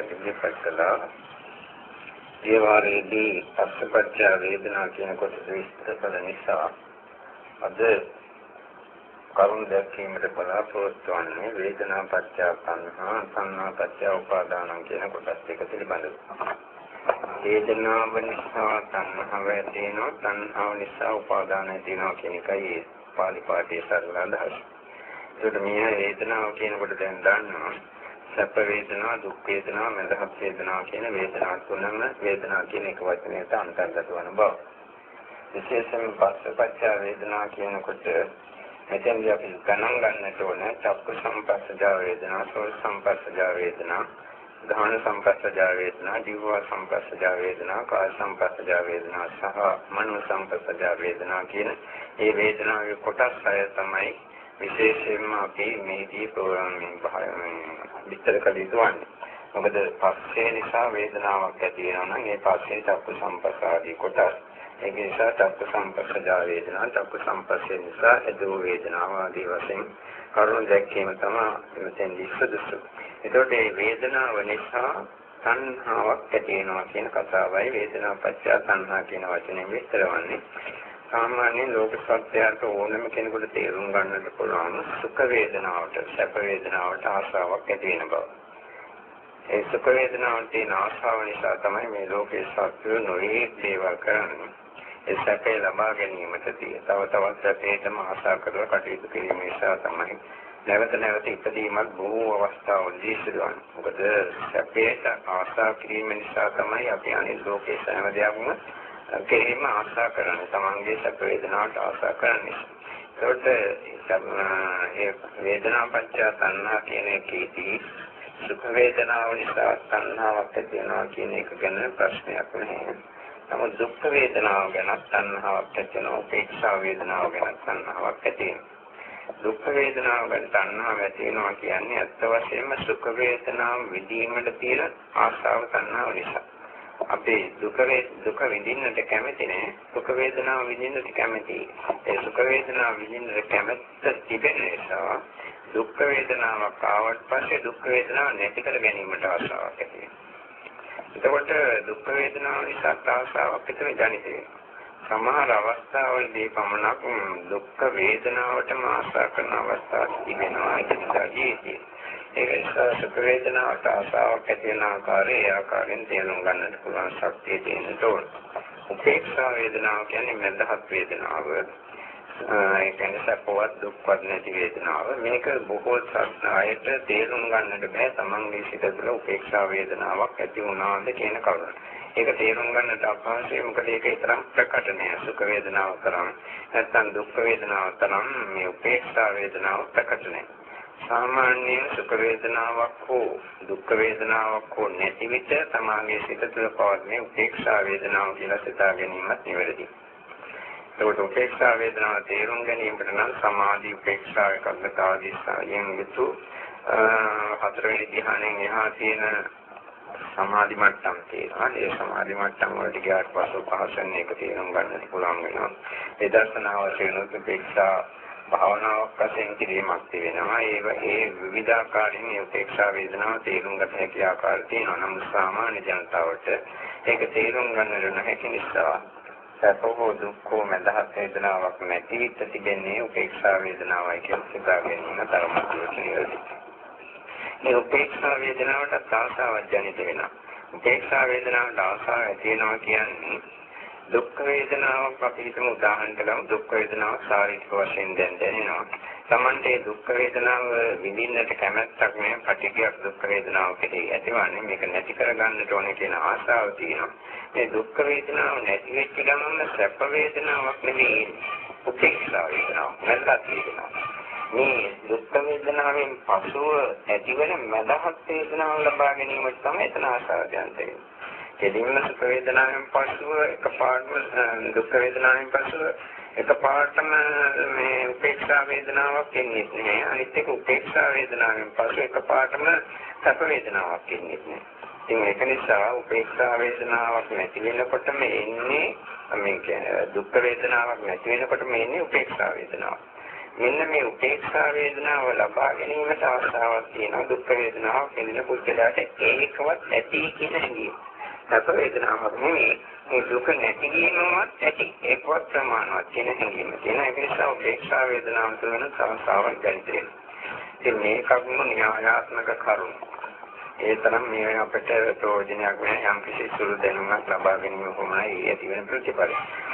ඉදිරිපත් කළා. ඒ වාරයේදී පස්සපච්ච වේදනා කියන කොටස විස්තර කළ නිසා අද කරුණ දැක්වීමට බලාපොරොත්තු වන්නේ වේදනා පත්‍ය සංහා සංහා පත්‍ය උපාදාන කියන කොටස් දෙක පිළිබඳව. වේදනාව නිසා සංහාව ඇතිවෙනවා සංහාව නිසා උපාදාන ඇතිවෙනවා කියන එකයි පාලි පාඨයේ සරල අදහස. ඒකට මේ වේදනාව කියනකොට දැන් දන්නවා සැප වේදනා දුක් වේදනා මඳහත් වේදනා කියන වේදනා තුනම වේදනා කියන එක වචනයට අන්තර්ගත වන බව. විශේෂයෙන් පස්සපච්ච වේදනා කියනකොට මෙතෙන්දී අපි ගණන් ගන්නට ඕන චක්ක සම්පස්සජා වේදනා, සෝත සම්පස්සජා වේදනා, ධාන සම්පස්සජා වේදනා, ජීව සම්පස්සජා වේදනා, කාය සම්පස්සජා වේදනා සහ මනෝ සම්පස්සජා වේදනා කියන මේ වේදනාවේ කොටස් හය තමයි විශේෂයෙන්ම අපි මේදී ප්‍රෝග්‍රෑමින් භාවයෙන් විස්තර කළ යුතු වන්නේ. මොකද පස්සේ නිසා වේදනාවක් ඇති වෙනවා නම් ඒ පස්සේ චක්ක සම්පස්සාදී කොටස් ඒක නිසා චක්ක සම්පස්සජා වේදනා චක්ක සම්පස්සේ නිසා එදෝ වේදනාව ආදී වශයෙන් කරුණු දැක්වීම තමයි මෙතෙන්දී සුදුසු. ඒතකොට මේ වේදනාව නිසා සංහාවක් ඇති වෙනවා කියන කතාවයි වේදනා පත්‍ය සංහා කියන වචනේ විස්තර වන්නේ. සාමාන්‍යයෙන් ලෝක සත්‍යයට ඕනම කෙනෙකුට තේරුම් ගන්නට පුළුවන් සුඛ වේදනාවට සැප වේදනාවට ආශාවක් ඇති වෙන බව. ඒ සුඛ වේදනාවට තියෙන ආශාව නිසා තමයි මේ ලෝකේ සත්‍ය නොයේ දේවල් කරන්නේ. ඒ සැපේ ලබා ගැනීමට තව තවත් සැපේටම ආශා කරලා කටයුතු කිරීම නිසා තමයි නැවත නැවත ඉදීමක් බොහෝ අවස්ථාවලදී සිදුවන්නේ. මොකද සැපේට ආශා කිරීම නිසා තමයි අපි අනිත් ලෝකේ සෑම දෙයක්ම කෙරෙහිම ආශා කරන්නේ. තමන්ගේ සැප වේදනාවට ආශා කරන්නේ. ඒකට ඒ වේදනා පත්‍ය තණ්හා කියන එකේදී සුඛ වේදනාව නිසා තණ්හාවක් ඇති වෙනවා කියන එක ගැන ප්‍රශ්නයක් නැහැ. නමුත් දුක් වේදනාව ගැන තණ්හාවක් ඇති වෙනවා උපේක්ෂා වේදනාව ගැන තණ්හාවක් ඇති වෙනවා දුක් වේදනාව ගැන තණ්හාව ඇති වෙනවා කියන්නේ අත්ත වශයෙන්ම සුඛ වේදනාව විඳීමට තියෙන ආශාව තණ්හාව නිසා අපි දුක දුක විඳින්නට කැමති නෑ. සුඛ වේදනාව විඳින්නට කැමති. ඒ සුඛ වේදනාව විඳින්නට කැමැත්ත තිබෙන නිසා දුක් වේදනාවක් ආවට පස්සේ දුක් වේදනාව නැති කර ගැනීමට ආශාවක් ඇති වෙනවා. එතකොට දුක් වේදනාව නිසා ආශාවක් විතර ජනිත වෙනවා. සමහර අවස්ථාවලදී පමණක් දුක් වේදනාවටම ආශා කරන අවස්ථා තිබෙනවා. ඒකයි ඒක නිසා සුඛ වේදනාවට ආශාවක් ඇති වෙන ආකාරය ඒ ආකාරයෙන් තේරුම් ගන්නට පුළුවන් ශක්තිය තියෙන ඕන. උපේක්ෂා වේදනාව කියන්නේ මඳහත් වේදනාව. ඒ කියන්නේ සපවත් දුක්වත් නැති වේදනාව. මේක බොහෝ සත්‍යයට තේරුම් ගන්නට බෑ තමන්ගේ සිත තුළ උපේක්ෂා වේදනාවක් ඇති වුණාද කියන කරුණ. ඒක තේරුම් ගන්නට අපහසුයි මොකද ඒක තරම් ප්‍රකට නෑ සුඛ වේදනාව තරම්. නැත්නම් දුක් වේදනාව තරම් මේ උපේක්ෂා වේදනාව ප්‍රකට නෑ. සාමාන්‍යයෙන් සුඛ වේදනාවක් හෝ දුක් වේදනාවක් හෝ නැති විට තමාගේ සිත තුළ පවතින උපේක්ෂා වේදනාව කියලා සිතා ගැනීමත් නිවැරදියි. ඒකට උපේක්ෂා වේදනාව තේරුම් ගැනීමට නම් සමාධි උපේක්ෂා එකඟතාවදී සායයෙන් යුතු හතරවෙනි ධ්‍යානයෙන් එහා තියෙන සමාධි මට්ටම් තියෙනවා. ඒ සමාධි මට්ටම් වලට ගියාට පස්සේ පහසෙන් ඒක තේරුම් ගන්නට පුළුවන් වෙනවා. ඒ දර්ශනාව වශයෙන් උපේක්ෂා භාවනාවක් වශයෙන් කිරීමක් තිබෙනවා. ඒක ඒ විවිධාකාරයෙන් මේ උපේක්ෂා වේදනාව තේරුම් ගත හැකි ආකාරය තියෙනවා. නමුත් සාමාන්‍ය ජනතාවට ඒක තේරුම් ගන්නට නොහැකි නිසා සැපෝ දුක්ඛෝ මඳහත් වේදනාවක් නැති විට තිබෙන්නේ උපේක්ෂා වේදනාවයි කියලා සිතා ගැනීම තරමට නිවැරදි. මේ උපේක්ෂා වේදනාවට ආසාවක් ජනිත වෙනවා. උපේක්ෂා වේදනාවට ආසාව ඇති වෙනවා කියන්නේ දුක් වේදනාවක් අපි හිතමු. උදාහරණයක් ගමු දුක් වේදනාවක් ශාරීරික වශයෙන් දැන් දැනෙනවා. Tamante දුක් වේදනාව විඳින්නට කැමැත්තක් නැහැ. පටිඝයක් දුක් වේදනාව කෙරෙහි ඇතිවන්නේ. මේක නැති කරගන්නට ඕනේ කියන ආශාව තියෙනවා. මේ දුක් වේදනාව නැති වෙච්ච ගමන් සැප වේදනාවක් නෙමෙයි. උපේක්ෂා වේදනාවක් නැත්නම් වේදනාවක් මේ දුක් වේදනාවෙන් පසුව ඇතිවන මදහත් වේදනාව ලබා ගැනීමට තමයි එතන ආශාව දැනෙන්නේ කෙලින්ම සුඛ වේදනාවෙන් පසුව එකපාරටම දුක් වේදනාවෙන් පසුව එකපාරටම මේ උපේක්ෂා වේදනාවක් එන්නේ නැහැ. අනිත් එක උපේක්ෂා වේදනාවෙන් පස්සේ එකපාරටම සැප වේදනාවක් එන්නේ නැහැ. ඉතින් ඒක නිසා උපේක්ෂා වේදනාවක් නැති වෙනකොටම එන්නේ මේ කියන්නේ දුක් වේදනාවක් නැති වෙනකොටම එන්නේ උපේක්ෂා වේදනාව. මෙන්න මේ උපේක්ෂා වේදනාව ලබා ගැනීමට අවස්ථාවක් තියෙනවා දුක් වේදනාව කෙනෙකුට පුද්ගලයාට ඒකවත් ඇති කියන හැඟීම. සැප වේදනාවක් නෙමෙයි මේ දුක නැති වීමවත් ඇති ඒකවත් ප්‍රමාණවත් කියන හැඟීම. කියන ඒ නිසා උපේක්ෂා වේදනාව තුළ සංසාරයක් ගැලපෙනවා. ඉතින් මේ කරුණු න්‍යායාත්මක කරුණු. ඒ තරම් මේ අපිට ප්‍රයෝජනයක් වෙන යම් කිසි සුළු දැනුමක් ලබා ගැනීම කොහොමයි ඇති වෙන ප්‍රතිපල.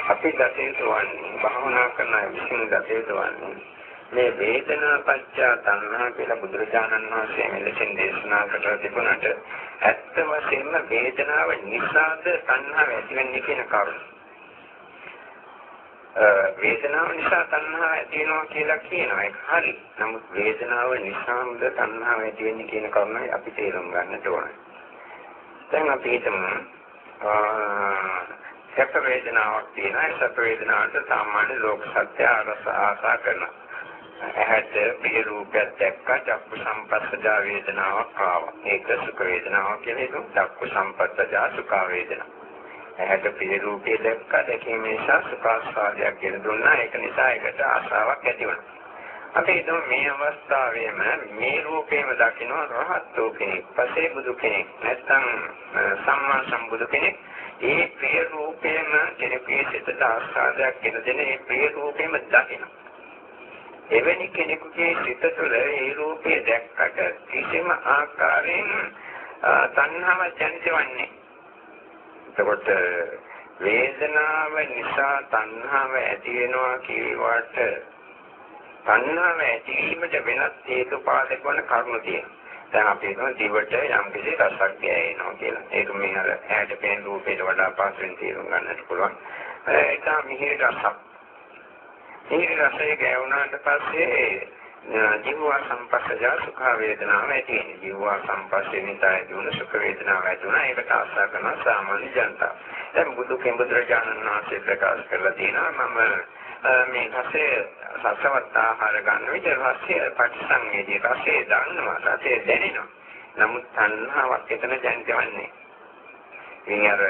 අපි දතේතු වන්නේ භාවනා කරන විසින් දතේතු වන්නේ මේ වේදනා පච්චා තණ්හා කියලා බුදුරජාණන් වහන්සේ මෙලෙසින් දේශනා කරලා තිබුණාට ඇත්ත වශයෙන්ම වේදනාව නිසාද තණ්හාව ඇති වෙන්නේ කියන කරුණ. වේදනාව නිසා තණ්හාව ඇති වෙනවා කියලා කියනවා ඒක හරි. නමුත් වේදනාව නිසාමද තණ්හාව ඇති වෙන්නේ කියන කරුණයි අපි තේරුම් ගන්නට ඕනේ. දැන් අපි හිතමු සැප වේදනාවක් තියෙනවා. ඒ සැප වේදනාවට සාමාන්‍ය ලෝක සත්‍ය ආසා කරනවා. ඇහැට ප්‍රිය රූපයක් දැක්කා චක්කු සම්පස්සජා වේදනාවක් ආවා. ඒක සුඛ වේදනාවක් කියලා හිතමු. චක්කු සම්පස්සජා සුඛ වේදනාව. ඇහැට ප්‍රිය රූපය දැක්කා දැකීම නිසා සුඛාස්වාදයක් කියන දුන්නා. ඒක නිසා ඒකට ආශාවක් ඇති වුණා. අපි හිතමු මේ අවස්ථාවේම මේ රූපේම දකින්න රහත් වූ කෙනෙක්, පසේ බුදු කෙනෙක්, නැත්නම් සම්මා සම්බුදු කෙනෙක් ඒ ප්‍රිය රූපේම කෙනෙකුගේ සිතට ආස්වාදයක් ගෙන දෙන ඒ ප්‍රිය රූපේම දකිනවා. එවැනි කෙනෙකුගේ සිත තුළ ඒ රූපය දැක්කට කිසිම ආකාරයෙන් තණ්හාව ජනිතවන්නේ. එතකොට වේදනාව නිසා තණ්හාව ඇති වෙනවා කියවට තණ්හාව ඇතිවීමට වෙනත් හේතු පාදක වන කරුණු තියෙනවා. දැන් අපි හිතමු දිවට යම් කිසි රසක් ගෑවෙනවා කියලා. ඒක මේ අර ඇහැට පෙනෙන රූපයට වඩා පහසුවෙන් තේරුම් ගන්නට පුළුවන්. ඒක මිහිරි රසක්. ඒ රසය ගෑවුනාට පස්සේ ජීව සම්පස්සජ සුඛ වේදනාව ඇති වෙනවා. ජීව සම්පස්සේ නිසා ඇති වුණ සුඛ වේදනාව ඇති වුණා. ඒකට ආශා කරන සාමාන්‍ය ජනතාව. දැන් බුදු කෙඹුදුරජාණන් වහන්සේ ප්‍රකාශ කරලා තියෙනවා මම මේ රසය සසවත් ආහාර ගන්න විට රසය පටිසංවේදී රසය දන්නවා රසය දැනෙනවා. නමුත් තණ්හාවක් එතන ජනිතවන්නේ. ඉතින් අර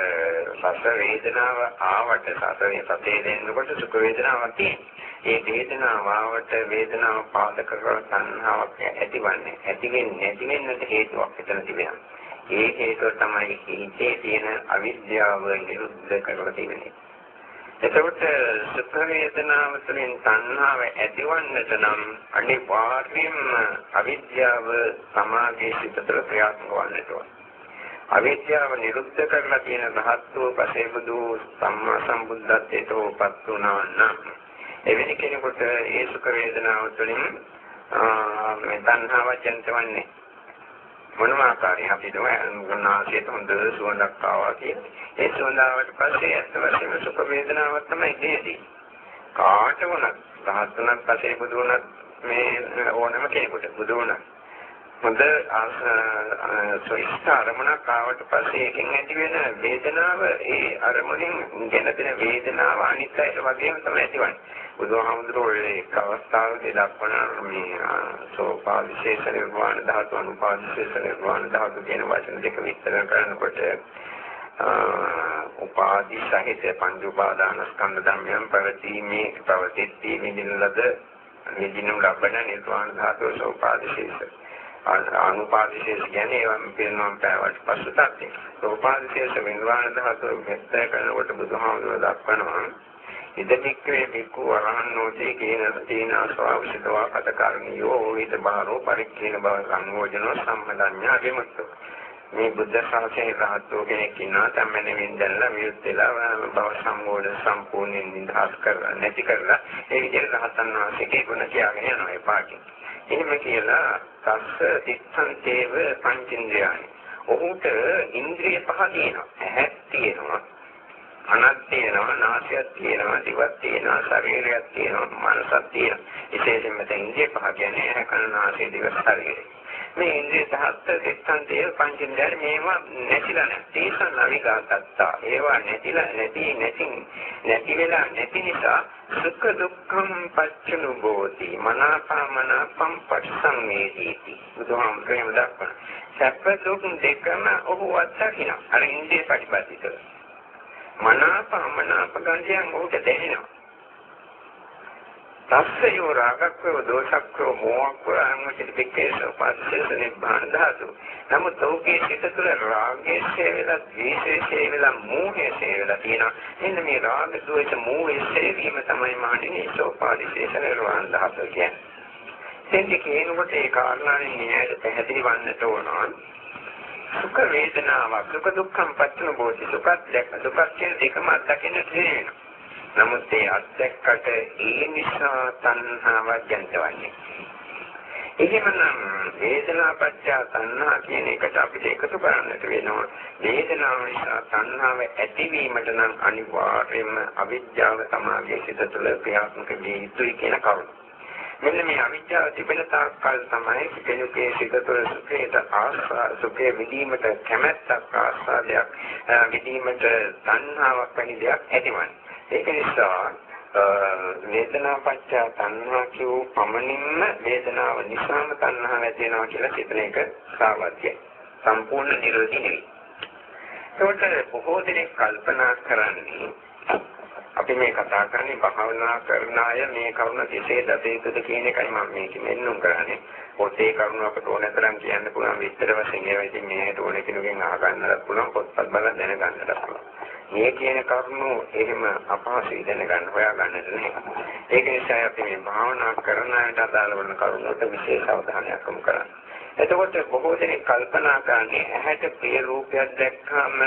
රස වේදනාව ආවට සසරේ සතේ දෙන්නකොට සුඛ වේදනාවක් තියෙනවා. ඒ වේදනාව ආවට වේදනාව පාදක කරන සංහාවක් ඇතිවන්නේ. ඇති වෙන්නේ නැති වෙන්නට හේතුවක් එතන තිබෙනවා. ඒ හේතුව තමයි හිතේ තියෙන අවිද්‍යාව නිරුද්ධ කරලා තියෙන්නේ. එතකොට සුඛ වේදනාව තුළින් සංහාව ඇතිවන්නට නම් අනිවාර්යයෙන්ම අවිද්‍යාව සමාගයේ සිතතර ක්‍රියාත්මක වන්නට ඕනේ. අවිද්‍යාව නිරුද්ධ කරලා තියෙන රහත්ව පසේබුදු සම්මා සම්බුද්ධත්වයට උපත් වුණා නම් එවැනි කෙනෙකුට ඒ සුඛ වේදනාව තුළින් මේ තණ්හාව ජනිතවන්නේ මොනම ආකාරයෙන් අපි දුන්නාසියට හොඳ සුවඳක් ආවා කියන්නේ ඒ සුවඳාවට පස්සේ ඇත්ත වශයෙන්ම සුඛ වේදනාවක් තමයි දෙන්නේ කාට වුණත් රහත් වුණත් පස්සේ බුදු වුණත් මේ ඕනම කෙනෙකුට බුදු වුණත් හොඳ සොයිස්ත අරමුණක් ආවට පස්සේ එකෙන් ඇති වෙන වේදනාව ඒ අරමුණෙන් ගෙන දෙන වේදනාව අනිත්‍යයට වගේම තමයි ඇතිවන්නේ බුදුහාමුදුරුවෝ එක් අවස්ථාවකදී දක්වන මේ සෝපාදිශේෂ නිර්වාණ ධාතු අනුපාදිශේෂ නිර්වාණ ධාතු කියන වචන දෙක විස්තර කරනකොට උපාදි සහිත පංච උපාදාන ස්කන්ධ ධර්මයන් පැවතීමේ පැවතිත්ී විදිනලද විදිනු ලබන නිර්වාණ ධාතු සෝපාදිශේෂ අනුපාදිශේෂ කියන්නේ ඒවා පිළිනොම් පැවට පසු තත්ත්වය. සෝපාදිශේෂ නිර්වාණ ධාතු විස්තර කරනකොට බුදුහාමුදුරුවෝ දක්වනවා ඉදමික්කේ බිකු අරහන්නෝසේ කියන තීන ස්වාවිසිතවා කතකරණියෝ විත බාරෝ පරික්ඛේන බව සංයෝජනෝ සම්මදඤ්ඤා විමුක්ත මේ බුද්ධ ශාසනයේ රහතෝ කෙනෙක් ඉන්නවා තමයි වෙන්දල්ලා විරුත් වෙලා බව සම්මෝධ සම්පූර්ණයෙන් නිදහස් කරලා නැති කරලා ඒ විදිහට රහතන් වහන්සේගේ ගුණ කියගෙන යනවා ඒ පාඩිය. එහෙම කියලා සස්ස තිත්තං තේව පංචින්ද්‍රයයි. ඔහුට ඉන්ද්‍රිය පහ තියෙනවා. ඇහක් තියෙනවා. කනක් තියෙනවා, නාසයක් තියෙනවා, දිවක් තියෙනවා, ශරීරයක් තියෙනවා, මනසක් තියෙනවා. විශේෂයෙන්ම දැන් ඉන්ද්‍රිය පහ කියන්නේ ඇහැ, කන, නාසය, දිව, ශරීරය. මේ ඉන්ද්‍රිය දහස්ත දෙත්තන් තේ පංචෙන්දර මේවා නැතිලා නැති සනවිගතත්තා. ඒවා නැතිලා නැති නැති නැති වෙලා නැති නිසා සුඛ දුක්ඛම් පච්චනුභෝති. මනාපමනාපම් පස්සම්මේදීති. බුදුහාමුදුරේම දක්වන. සැප දුක් දෙකම ඔහු අත්දකින්න. අර ඉන්ද්‍රිය ප්‍රතිපදිතව. මනාප අමනාප ගන්ධයන් ඔහුට දැනෙනවා. තස්සයෝ රාගක්කව දෝෂක්කව මෝහක්කව අනුමිත පිටේසෝ පස්සේස නිබ්බාන ධාතු. නමුත් ඔහුගේ සිත තුළ රාගයේ හේවලා, ද්වේෂයේ හේවලා, මෝහයේ හේවලා තියෙනවා. එන්න මේ රාග, ද්වේෂ, මෝහයේ හේවීම තමයි මාන්නේ සෝපාදිශේෂ නිර්වාණ ධාතු කියන්නේ. එතෙන්දී කියනකොට ඒ කාරණාවෙන් නෑද පැහැදිලි වන්නට ඕන. සුඛ වේදනාවක් සුඛ දුක්ඛම් පච්චන බෝධි සුඛ දෙක දුක්ඛ කියන දෙකම අත්දකින්න තියෙනවා. නමුත් ඒ අත්දැක්කට ඒ නිසා තණ්හාවක් ජනිතවන්නේ. එහෙමනම් වේදනා පත්‍ය තණ්හා කියන එකට අපිට එකතු කරන්නට වෙනවා. වේදනාව නිසා තණ්හාව ඇතිවීමට නම් අනිවාර්යයෙන්ම අවිද්‍යාව තමයි සිත තුළ ක්‍රියාත්මක විය යුතුයි කියන කරුණ. මෙන්න මේ අවිද්‍යාව තිබෙන තාක්කල් තමයි කෙනෙකුගේ සිත තුළ සුඛයට ආස්වා සුඛය විඳීමට කැමැත්තක් ආස්වාදයක් විඳීමට තණ්හාවක් වැනි දෙයක් ඇතිවන්නේ. ඒක නිසා වේදනා පත්‍ය තණ්හා කියු පමණින්ම වේදනාව නිසාම තණ්හාව ඇති වෙනවා කියලා හිතන එක සාවද්‍යයි. සම්පූර්ණ නිරෝධී නෙවෙයි. ඒකට බොහෝ දෙනෙක් කල්පනා කරන්නේ අපි මේ කතා කරන්නේ භාවනා කරන අය මේ කරුණ කෙසේ දත යුතුද කියන එකයි මම මේක මෙන්නුම් කරන්නේ. පොතේ කරුණ අපට ඕන තරම් කියන්න පුළුවන් විස්තර වශයෙන් ඒවා ඉතින් මේකට ඕන කෙනෙකුගෙන් අහගන්නත් පුළුවන් පොත්පත් බලලා දැනගන්නත් පුළුවන්. මේ කියන කරුණු එහෙම අපහසුයි දැනගන්න හොයාගන්නට නෙවෙයි. ඒක නිසා අපි මේ භාවනා කරන අයට අදාළ වන කරුණුට විශේෂ අවධානයක් යොමු කරන්න. එතකොට බොහෝ දෙනෙක් කල්පනා කරන්නේ ඇහැට ප්‍රිය රූපයක් දැක්කම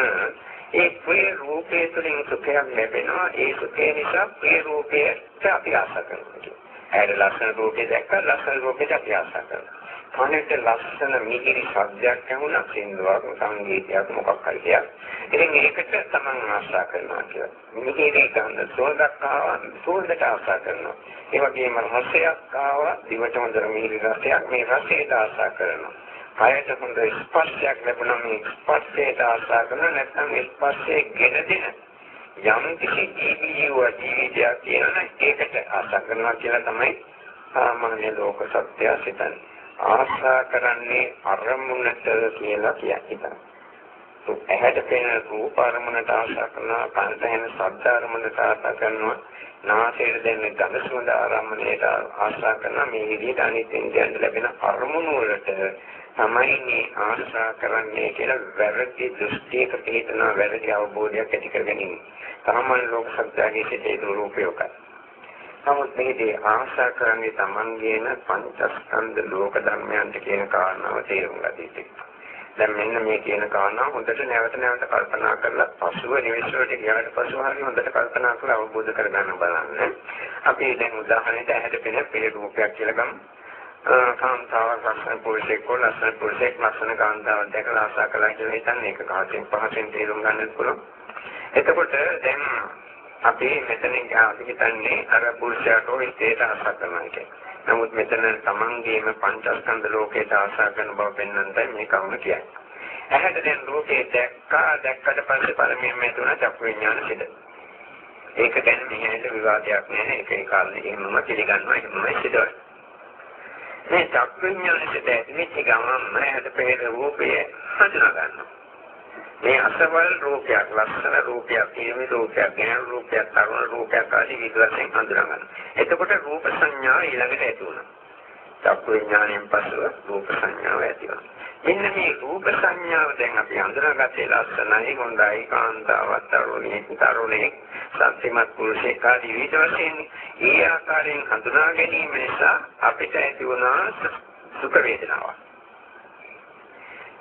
ඒ ප්‍රිය රූපය තුළින් සුඛයක් ලැබෙනවා. ඒ සුඛය නිසා ප්‍රිය රූපයට අපි ආශා කරනවා. ඇයට ලස්සන රූපේ දැක්කම ලස්සන රූපයට අපි ආශා කරනවා. කනට ලස්සන මිහිරි ශබ්දයක් ඇහුණා සින්දුවක් සංගීතයක් මොකක් හරි දෙයක්. ඉතින් ඒකට තමන් ආශා කරනවා කියලා. මිහිරි ගඳ සුවඳක් ආවා සුවඳට ආශා කරනවා. ඒ වගේම රසයක් ආවා දිවට හොඳ මිහිරි රසයක් මේ රසයට ආශා කරනවා. කයට හොඳ ස්පර්ශයක් ලැබුණා මේ ස්පර්ශයට ආශා කරනවා නැත්නම් ස්පර්ශයේ ගෙන දෙන යම් කිසි ජීවිව ජීවිතයක් කියනවා ඒකට ආශා කරනවා කියලා තමයි සාමාන්‍ය ලෝක සත්‍යය සිතන්නේ. ආශා කරන්නේ අරමුණට කියලා කියනවා. ඇහැට පෙනෙන රූප අරමුණට ආශා කරනවා, කනට ඇහෙන ශබ්ද අරමුණට ආශා කරනවා, නාසයට දැනෙන ගඳ සුවඳ ආරම්භණයට ආශා කරනවා. මේ විදිහට අනිත් ඉන්ද්‍රියන් ලැබෙන අරමුණු වලට තමයි මේ ආශා කරන්නේ කියලා වැරදි දෘෂ්ටියක පිටන වැරදි අවබෝධයක් ඇති කරගැනීම. සාමාන්‍ය ලෝක සත්‍යයේ සිටේ රූපයකයි. නමුත් මේකේ ආශා කරන්නේ Tamanගේන පංචස්කන්ධ ලෝක ධර්මයන්ට කියන කාරණාව තේරුම් ගත යුතුයි. දැන් මෙන්න මේ කියන කාරණාව හොඳට නැවත නැවත කල්පනා කරලා පසුව නිවෙස්වලට ගියාට පසුව හරිය හොඳට කල්පනා කරලා අවබෝධ කරගන්න බලන්න. අපි දැන් උදාහරණයක් ඇහැට පෙනෙන පේ රූපයක් කියලා ගමු. කාන්තාවක් ලස්සන පුරුෂයෙක් හෝ ලස්සන පුරුෂයෙක් ලස්සන කාන්තාවක් දැකලා ආශා කළා කියලා හිතන්නේ ඒක කාටෙන් පහසෙන් තේරුම් ගන්නත් පුළුවන්. එතකොට දැන් අපි මෙතනින් අපි හිතන්නේ අර පුරුෂයාට හිතේට ආශා කරනවා කියන්නේ. නමුත් මෙතන තමන්ගේම පංචස්කන්ධ ලෝකයට ආශා කරන බව පෙන්වන්නයි මේ කවුන කියන්නේ. ඇහැට දැන් ලෝකේ දැක්කා දැක්කට පස්සේ පළමුවෙන් මේ තුන චක්කු විඥාන සිට. ඒක ගැන මෙහෙට විවාදයක් නැහැ. ඒක ඒ කාලේ එහෙමම පිළිගන්නවා එහෙමයි සිදුවන්නේ. මේ චක්කු විඥාන සිට ඇතිවෙච්ච ගමන් ඇහැට පෙනෙන රූපය හඳුනා ගන්නවා. මේ අසවල් රූපයක් ලස්සන රූපයක් පිරිමි රූපයක් ගැහැණු රූපයක් තරුණ රූපයක් ආදී විදිහට හඳුනා ගන්න. එතකොට රූප සංඥාව ඊළඟට ඇති වෙනවා. චක්කු විඥාණයෙන් පසුව රූප සංඥාව ඇති වෙනවා. මෙන්න මේ රූප සංඥාව දැන් අපි හඳුනාගත්තේ ලස්සනයි හොඳයි කාන්තාවක් තරුණිය තරුණේ සත්‍යමත් පුරුෂයෙක් ආදී විවිධ වශයෙන් ඒ ආකාරයෙන් හඳුනා ගැනීම නිසා අපිට ඇති වුණා සුඛ වේදනාවක්.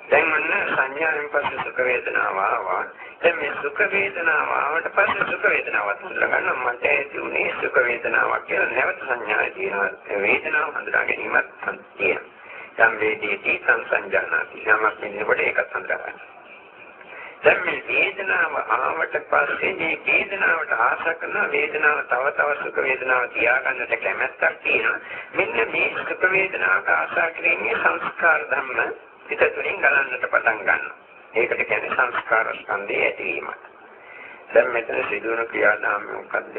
දැන් මොන සංඥාවෙන් පස්සේ සුඛ වේදනාව ආවා. දැන් මේ සුඛ වේදනාව ආවට පස්සේ සුඛ වේදනාවත් හඳුනගන්න මට ඇති උනේ සුඛ වේදනාවක් කියලා නැවත සංඥාවේ තියෙනවා. වේදනාව හඳුනා ගැනීමත් තියෙනවා. සංවේදීති සංසංජානාති. යමක් වෙනකොට ඒකත් හඳුනගන්න. දැන් මේ වේදනාව ආවට පස්සේ මේ වේදනාවට ආශා කරන වේදනාව තව තව සුඛ වේදනාව තියාගන්නට කැමැත්තක් තියෙනවා. මෙන්න මේ සුඛ වේදනාවට ආශා කිරීමේ සංස්කාර ධර්ම හිත තුළින් ගලන්නට පටන් ගන්නවා. ඒකට කියන්නේ සංස්කාර ස්කන්ධයේ ඇතිවීම. දැන් මෙතන සිදුවන ක්‍රියාදාමය මොකද්ද?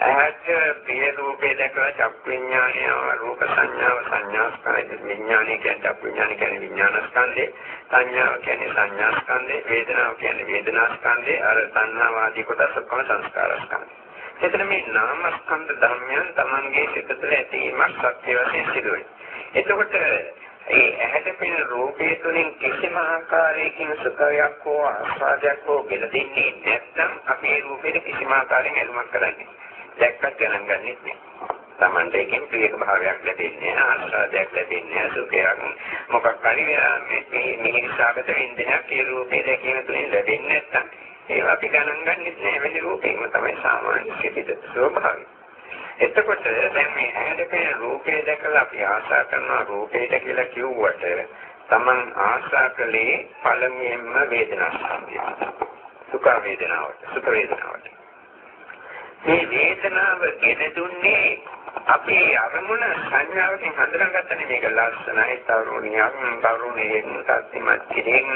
ඇහැට ප්‍රිය රූපේ දැකලා චක්ක විඥානය රූප සංඥාව සංඥා ස්කන්ධ විඥානය කියන්නේ චක්ක විඥානය කියන්නේ විඥාන ස්කන්ධේ සංඥාව කියන්නේ සංඥා ස්කන්ධේ වේදනාව කියන්නේ වේදනා ස්කන්ධේ අර සංහාවාදී කොටස ඔක්කොම සංස්කාර ස්කන්ධේ එතන මේ නාමස්කන්ධ ධර්මයන් Tamanගේ සිත තුළ ඇතිවීමක් සත්‍ය වශයෙන් සිදුවේ. එතකොට ඒ ඇහැට පෙනෙන රූපයේ තුලින් කිසිම ආකාරයකින් සුඛයක් හෝ ආස්වාදයක් හෝ ගෙලෙන්නේ නැත්නම් අපි ඒ රූපෙට කිසිම ආකාරයෙන් ඇලුමක් කරන්නේ. දැක්කත් ගණන් ගන්නෙත් නෑ. Tamante එකෙන් ප්‍රියක භාවයක් ලැබෙන්නේ ආස්වාදයක් ලැබෙන්නේ සුඛයක් මොකක් හරි මේ මිහිරිසාගත වින්දනයක් ඒ රූපේ දැකීම තුළින් ලැබෙන්නේ නැත්නම් ඒවා අපි ගණන් ගන්නෙත් නෑ මේ රූපේම තමයි සාමාන්‍ය සිටිත ස්වභාවය. එතකොට දැන් මේ ඇහැට පෙනෙන රූපේ දැකලා අපි ආශා කරන රූපේට කියලා කිව්වට Taman ආශා කළේ පළමුවෙන්ම වේදනා ස්කන්ධය. සුඛ වේදනාවට, සුඛ වේදනාවට. මේ වේදනාව ගෙන දුන්නේ අපේ අරමුණ සංඥාවකින් හඳුනාගත්තනේ මේක ලස්සනයි තරුණියක් තරුණියෙක් සත්‍යමත් කෙනෙක්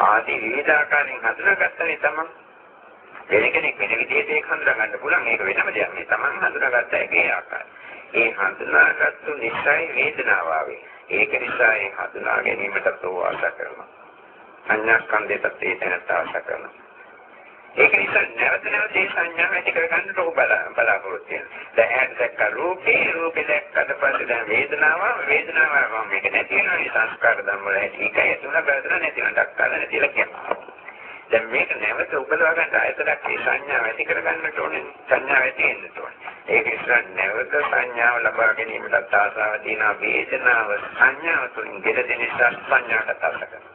ආදී විවිධ ආකාරයෙන් හඳුනාගත්තනේ තමයි වෙන කෙනෙක් වෙන විදිහට ඒක හඳුනා ගන්න පුළුවන් ඒක වෙනම දෙයක්. මේ Taman හඳුනාගත්ත එකේ ආකාරය. ඒ හඳුනාගත්තු නිසයි වේදනාව ආවේ. ඒක නිසා ඒ හඳුනා ගැනීමට තෝවාස කරනවා. සංඥා ස්කන්ධයට තේතනට ආශා කරනවා. ඒක නිසා නැවත නැවත ඒ සංඥාව ඇති කර ගන්නට ඔබ බලාපොරොත්තු වෙනවා. දැන් දැක්ක රූපේ රූපේ දැක්කට පස්සේ දැන් වේදනාව වේදනාව මේක නැති වෙනවා සංස්කාර ධර්ම වල ඇති එකයි තුන බැලුවා නැති වෙනක් කරන්න කියලා කියනවා. දැන් මේක නැවත උපදවා ගන්න ආයතනක් මේ සංඥාව ඇති කර ගන්නට ඕනේ. සංඥාව ඇති වෙන්න ඕනේ. ඒක නිසා නැවත සංඥාව ලබා ගැනීමට ආසාව තියෙන වේදනාව සංඥාව තුළින් ගෙදෙන නිසා සංඥාට ආස කරනවා.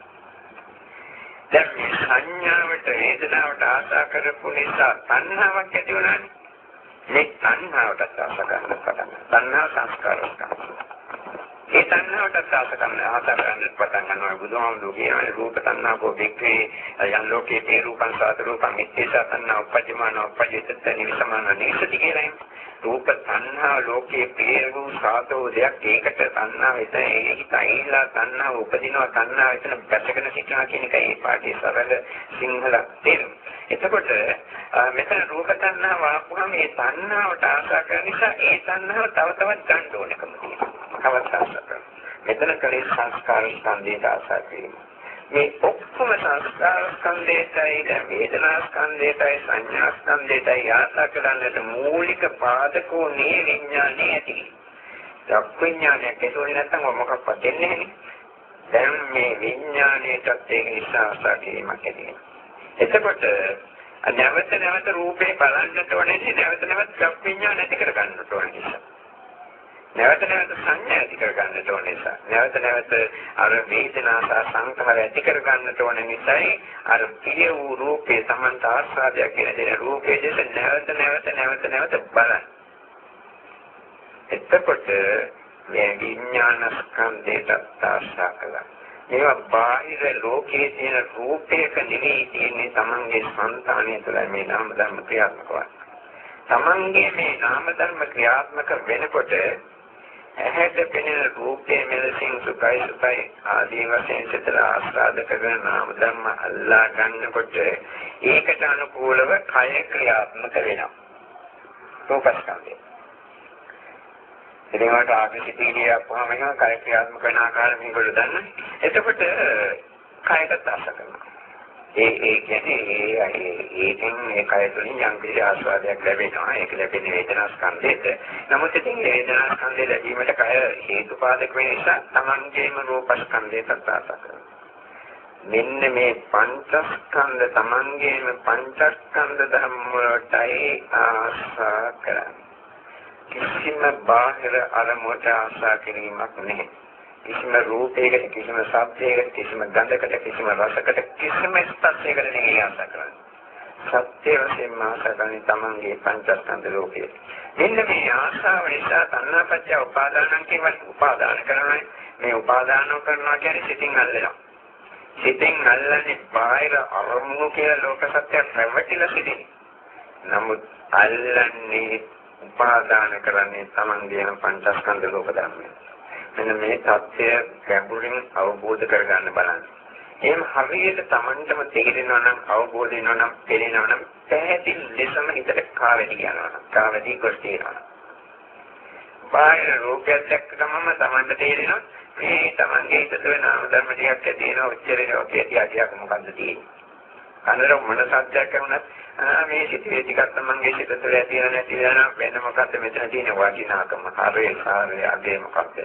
දැන් මේ සංඥාවට වේදනාවට ආසා කරපු නිසා සංහාවක් ඇති වුණානේ. මේ සංහාවට ආස කරන පටන් සංහා සංස්කාරයක්. කරනවා ඒ තණ්හාවට ආස කරන ආස කරන්න පටන් ගන්නවා බුදුහාමුදුරුවෝ කියන්නේ රූප තණ්හාවෝ වික්‍රේ යන් ලෝකේ තේ රූපං සාත රූපං ඉච්ඡේස තණ්හා උපජ්ජමාන උපජ්ජිත නිසමාන නිසති කියලා රූප තණ්හා ලෝකේ තේ සාතෝ දෙයක් ඒකට තණ්හා වෙත ඒහිතයිලා තණ්හා උපදිනවා තණ්හා වෙන පැත්තකන සිටිනවා කියන එක ඒ පාඩේ සරල සිංහල තේරුම. එතකොට මෙතන රූප තණ්හාව ආපුවම මේ තණ්හාවට ආශා කරන නිසා ඒ තණ්හාව තව තවත් ගන්න ඕනකම තියෙනවා. අවස්ථාවක්. මෙතන කලේ සංස්කාර ස්කන්ධයට ආසා කිරීම. මේ ඔක්කොම සංස්කාර ස්කන්ධයටයි වේදනා ස්කන්ධයටයි සංඥා ස්කන්ධයටයි ආසා කරන්නට මූලික පාදකෝ නේ විඥානේ ඇති. චක් විඥානයක් ඒකෝනේ නැත්තම් මොකක්වත් දෙන්නේ නැහැ. දැන් මේ විඥානයටත් ඒක නිසා ආසා කිරීමක් ඇති වෙනවා. එතකොට නැවත නැවත රූපේ බලන්නට ඕනේ නැවත නැවත චක් විඥාන ඇති කර ගන්නට ඕනේ. නැවත නැවත සංඥා ඇති කර ගන්නට ඕන නිසා නැවත නැවත අර වේදනා සහ සංඛාර ඇති කර ගන්නට ඕන නිසායි අර පිය වූ රූපේ සමන්ත ආස්වාදයක් කියන දේ රූපේ දෙස නැවත නැවත නැවත නැවත බලන්න. එතකොට මේ විඥාන ස්කන්ධයට ආශා කළා. ඒවා බාහිර ලෝකයේ තියෙන රූපයක නෙවෙයි තියෙන්නේ තමන්ගේ సంతානය තුළ මේ නාම ධර්ම ක්‍රියාත්මක වන්නේ. තමන්ගේ මේ නාම ධර්ම ක්‍රියාත්මක වෙනකොට ඇහැට පෙනෙන රූපයේ මෙලෙසින් සුඛයි සුඛයි ආදී වශයෙන් සිතට ආස්වාද කරන නාම ධර්ම අල්ලා ගන්නකොට ඒකට අනුකූලව කය ක්‍රියාත්මක වෙනවා. රූපස්කන්ධය. ඉතින් වට ආගසිතීලිය අපහම එක කය ක්‍රියාත්මක වෙන ආකාරය මේගොල්ලෝ දන්නේ. එතකොට කයකට ආස කරනවා. ඒ ඒ කියන්නේ ඒ ඒකෙන් ඒ කය තුළින් යම් කිසි ආස්වාදයක් ලැබෙනවා. ඒක ලැබෙන වේදනා ස්කන්ධෙට. නමුත් ඉතින් වේදනා ස්කන්ධය ලැබීමට කය හේතුපාදක වෙන නිසා Tamangeම රූප ස්කන්ධයට ආස කරනවා. මෙන්න මේ පංචස්කන්ධ Tamangeම පංචස්කන්ධ ධර්ම වලටයි ආශා කරන්නේ. කිසිම බාහිර අරමුණට ආශා කිරීමක් නැහැ. කිසිම රූපයකට කිසිම ශබ්දයකට කිසිම ගන්ධයකට කිසිම රසයකට කිසිම ස්පර්ශයකට නෙවෙයි ආශා කරන්නේ. සත්‍ය වශයෙන්ම ආශා කරන්නේ තමන්ගේ පංචස්කන්ධ ලෝකයේ. මෙන්න මේ ආශාව නිසා තණ්හාපච්චය උපාදානං කියන උපාදාන කරනවා. මේ උපාදාන කරනවා කියන්නේ සිතින් අල්ලනවා. සිතින් අල්ලන්නේ බාහිර අරමුණු කියලා ලෝක සත්‍යයක් රැවටිලා සිටිනේ. නමුත් අල්ලන්නේ උපාදාන කරන්නේ තමන්ගේම පංචස්කන්ධ ලෝක ධර්මයි. මෙන්න මේ தත්ය ගැඹුරින් අවබෝධ කරගන්න බලන්න. එහෙනම් හරියට Tamanටම තේරෙනවා නම් අවබෝධ වෙනවා නම් තේරෙනවා නම් පැහැදිලි ලෙසම හිතට කාවැදි යනවා. කාවැදි කොස් තියෙනවා. බාහිර රූපයක් දැක්ක ගමන්ම Tamanට තේරෙනවා මේ Tamanගේ හිතේ නාම ධර්ම ටිකක් ඇති වෙනවා උච්චරේ ඔකේ තියාගියක් මොකද්ද තියෙන්නේ. කනර මොන සත්‍යයක් කරුණත් මේ සිතුවේ ටිකක් තමන්ගේ සිත තුළ ඇති වෙන නැති වෙන වෙන මොකද්ද මෙතන තියෙන වටිනාකම හරේ සාරේ අගේ මොකක්ද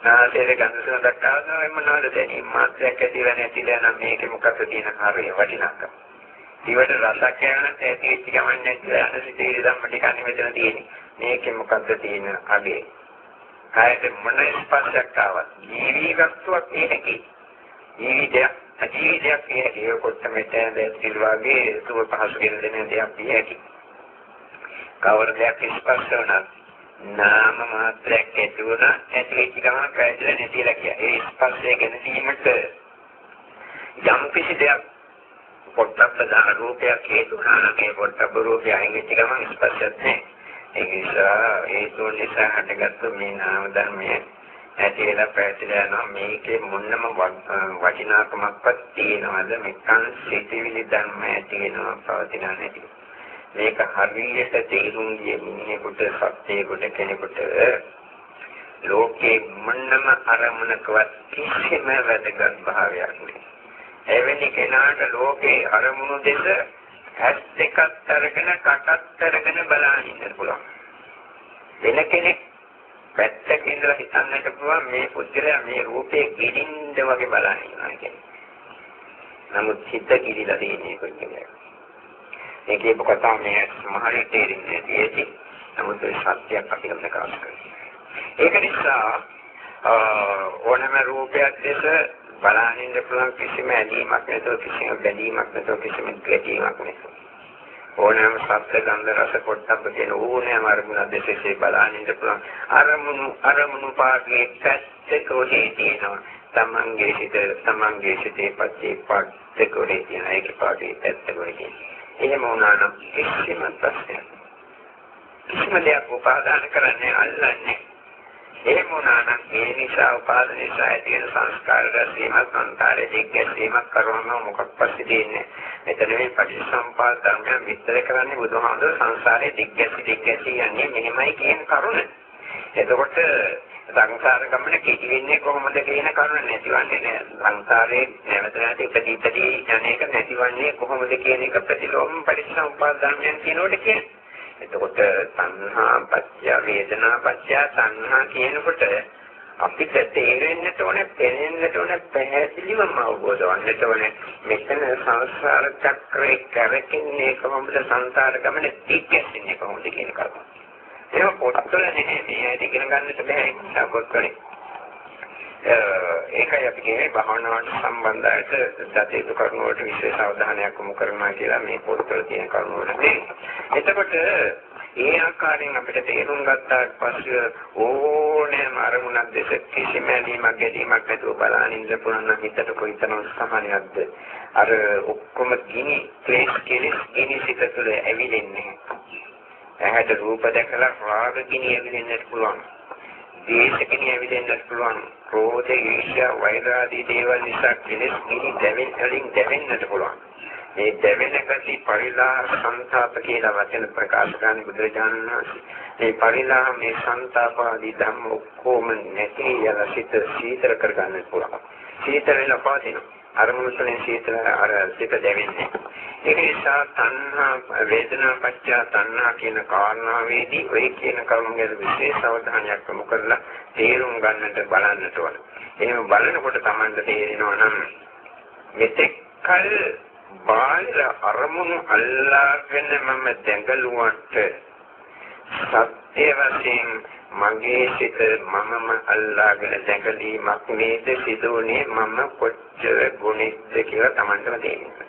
නාසයේ ගඳ සුවඳක් ආවම මොනවද දැනීම මාත්‍රයක් ඇති වෙන නැති වෙන මේකේ මොකක්ද තියෙන හරේ වටිනාකම. ඊවට රසක් යනත් ඇති වෙච්ච ගමන් නැති වෙන සිතුවේ ධම්ම ටික අනිත් මෙතන තියෙන්නේ. මේකේ මොකද්ද තියෙන අගේ? කායට මොන ස්පර්ශයක් ආවත් ජීවි වස්තුවක් ඒකේ ජීවිතයක් ජීවිතයක් කියන්නේ ඒක කොච්චර මෙතන දැක්කේ වගේ සුව පහසු කියන දෙන දෙයක් පියකි. කවර දෙයක් ස්පර්ශ වුණා නාම මාත්‍රයක් ඇති වුණා ඇති වෙච්ච ගමන් පැහැදිලි නැතිලා කිය. ඒ ස්පර්ශය ගැන දීමට යම් කිසි දෙයක් පොට්ටබ්බ දාන රූපයක් හේතු වුණා නම් ඒ පොට්ටබ්බ රූපය අයින් වෙච්ච ගමන් ස්පර්ශයක් නැහැ. ඒ නිසා ඒ තෝ නිසා හටගත්තු මේ නාම ධර්මයේ ඇති වෙලා පැතිරලා යනවා මේකේ මොනම වටිනාකමක්වත් තියෙනවද මෙකන් සිටිවිලි ධර්ම ඇති වෙනවා පවතින නැති මේක හරියට තේරුම් ගිය මිනිහෙකුට සත්‍යයකට කෙනෙකුට ලෝකේ මොනම අරමුණකවත් කිසිම වැදගත් භාවයක් නැහැ. එවැනි කෙනාට ලෝකේ අරමුණු දෙක ඇස් දෙකක් අරගෙන කටත් අරගෙන බලන්න ඉන්න පුළුවන්. වෙන කෙනෙක් පැත්තක ඉඳලා හිතන්නට පුළුවන් මේ පුද්ගලයා මේ රූපේ ගිලින්ද වගේ බලන ඉන්නවා කියන්නේ. නමුත් හිත ගිලිලා තියෙන්නේ කොච්චරද? මේකේ කතා මේ මහරි තේරෙන්නේ නැති නමුත් ඒ සත්‍යයක් අපි ගන්න කරන්නේ. ඒක නිසා ඕනම රූපයක් දැස බලන්න ඉන්න පුළුවන් කිසිම ඇලීමක් නැතුව කිසිම බැඳීමක් නැතුව කිසිම ගැටීමක් නැතුව. ඕනෑම ශබ්ද ගන්ධ රස පොට්ටබ්බ කියන ඕනෑම අරමුණ දෙකේ බලන්න ඉන්න පුළුවන්. අරමුණු අරමුණු පාගේ පැත්තක ඔහේ තියෙනවා තමන්ගේ සිත තමන්ගේ සිතේ පස්සේ පාත්තක ඔහේ තියෙන ඒක පාගේ පැත්තක ඔහේ තියෙන එහෙම වුණා නම් කිසිම ප්‍රශ්නයක් කිසිම දෙයක් උපාදාන කරන්නේ අල්ලන්නේ එහෙම වුණා නම් ඒ නිසා උපාදාන නිසා ඇති වෙන සංස්කාර රැසීමක් සංකාරයේ දිග්ගැසීමක් කරනවා මොකක් පස්සේ තියෙන්නේ මෙතන මේ පටිච්චසම්පාද ධර්මය විස්තර කරන්නේ බුදුහාමුදුර සංසාරයේ දිග්ගැසි දිග්ගැසි යන්නේ මෙහෙමයි කියන කරුණ. එතකොට සංසාර ගමන කෙටි වෙන්නේ කොහොමද කියන කරුණ නැතිවන්නේ නෑ. සංසාරේ නැවත නැති ඉපදී ඉපදී යන්නේක නැතිවන්නේ කොහොමද කියන එක ප්‍රතිලෝම පටිච්චසම්පාද ධර්මයන් කියනකොට කියන්නේ. එතකොට සංහා පත්‍ය වේදනා පත්‍ය සංහා කියනකොට අපිට තේරෙන්නට ඕනේ පෙනෙන්නට ඕනේ පැහැදිලිවම අවබෝධ වන්නට ඕනේ මෙතන සංසාර චක්‍රේ කරකින්නේ කොහොමද සංසාර ගමන දිග්ගැස්සෙන්නේ කොහොමද කියන කරුණ. ඒක පොත්වල නෙමෙයි මේ ඉගෙන ගන්නට බෑ ඒක පොත්වලින්. ඒකයි අපි කියන්නේ භාවනාවට සම්බන්ධයට දතේතු කරුණු වලට විශේෂ අවධානයක් යොමු කරනවා කියලා මේ පොත්වල තියෙන කරුණු වලදී. එතකොට ඒ ආකාරයෙන් අපිට තේරුම් ගත්තාට පස්සේ ඕනෑම අරමුණක් දෙස කිසිම ඇලීමක් ගැටීමක් නැතුව බලන ඉන්න පුළුවන් නම් හිතට කොයිතරම් සමානයක්ද අර ඔක්කොම ගිනි ක්ලේශ කෙලෙස් ගිනි සිත තුළ ඇවිලෙන්නේ ඇහැට රූප දැකලා රාග ගිනි ඇවිලෙන්නත් පුළුවන් දේශකින් ඇවිදෙන්නත් පුළුවන්. ක්‍රෝධ, ඊර්ෂ්‍යා, වෛර ආදී දේවල් නිසා කෙලෙස් ගිනි දැවෙන්න වලින් දැවෙන්නට පුළුවන්. මේ දැවෙන ගති පරිලාහ සංතාප කියලා වචන ප්‍රකාශ කරන බුදුරජාණන් වහන්සේ. මේ පරිලාහ මේ සංතාප ආදී ධම්ම ඔක්කොම නැති යන සිත සීතල කරගන්න පුළුවන්. සීතල වෙලා පවතිනවා. අරමුණු තුළින් සීතල අර සිත දැවෙන්නේ. ඒක නිසා තණ්හා වේදනා පත්‍ය තණ්හා කියන කාරණාවේදී ඔය කියන කරුණු ගැන විශේෂ අවධානයක් යොමු කරලා තේරුම් ගන්නට බලන්නට ඕන. එහෙම බලනකොට Tamanට තේරෙනවා නම් මෙතෙක් කල බාහිර අරමුණු අල්ලාගෙන මම දැඟලුවට සත්‍ය වශයෙන් මගේ සිත මමම අල්ලාගෙන දැකලීමක් නේද සිදුවනේ මම කොච්චර ගුණෙක්ද කියලා Tamanටම තේරෙනවා.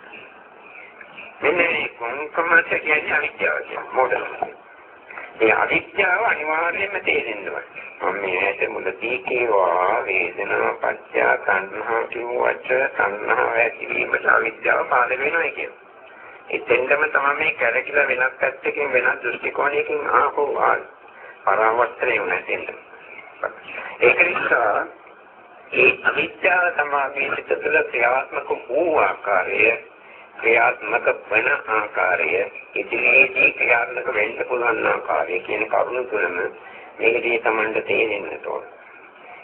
මෙන්න මේ කොන්කමත කියන්නේ අවිද්‍යාව කියන්නේ මොකද? ඒ අවිද්‍යාව අනිවාර්යයෙන්ම තේරෙන්න ඕනේ. මම මේකට මුලදී කියවා වේදනා පත්‍ය තණ්හා කිව්වට තණ්හාව ඇතිවීමට අවිද්‍යාව පාදක වෙනවා කියනවා. එතෙන්දම තමයි මේ කැරකිලා වෙනත් පැත්තකින් වෙනත් දෘෂ්ටි කෝණයකින් ආපහු ආවේ. පරාවර්තනය නැතිනම් ඒක නිසා ඒ අවිද්‍යාව තමයි සිත තුළ ක්‍රියාත්මක වූ ආකාරය ක්‍රියාත්මක වන ආකාරය ඉදිරියේදී ක්‍රියාත්මක වෙන්න පුළුවන් ආකාරය කියන කරුණු තුනම මේකදී Tamanට තේරෙන්න ඕන.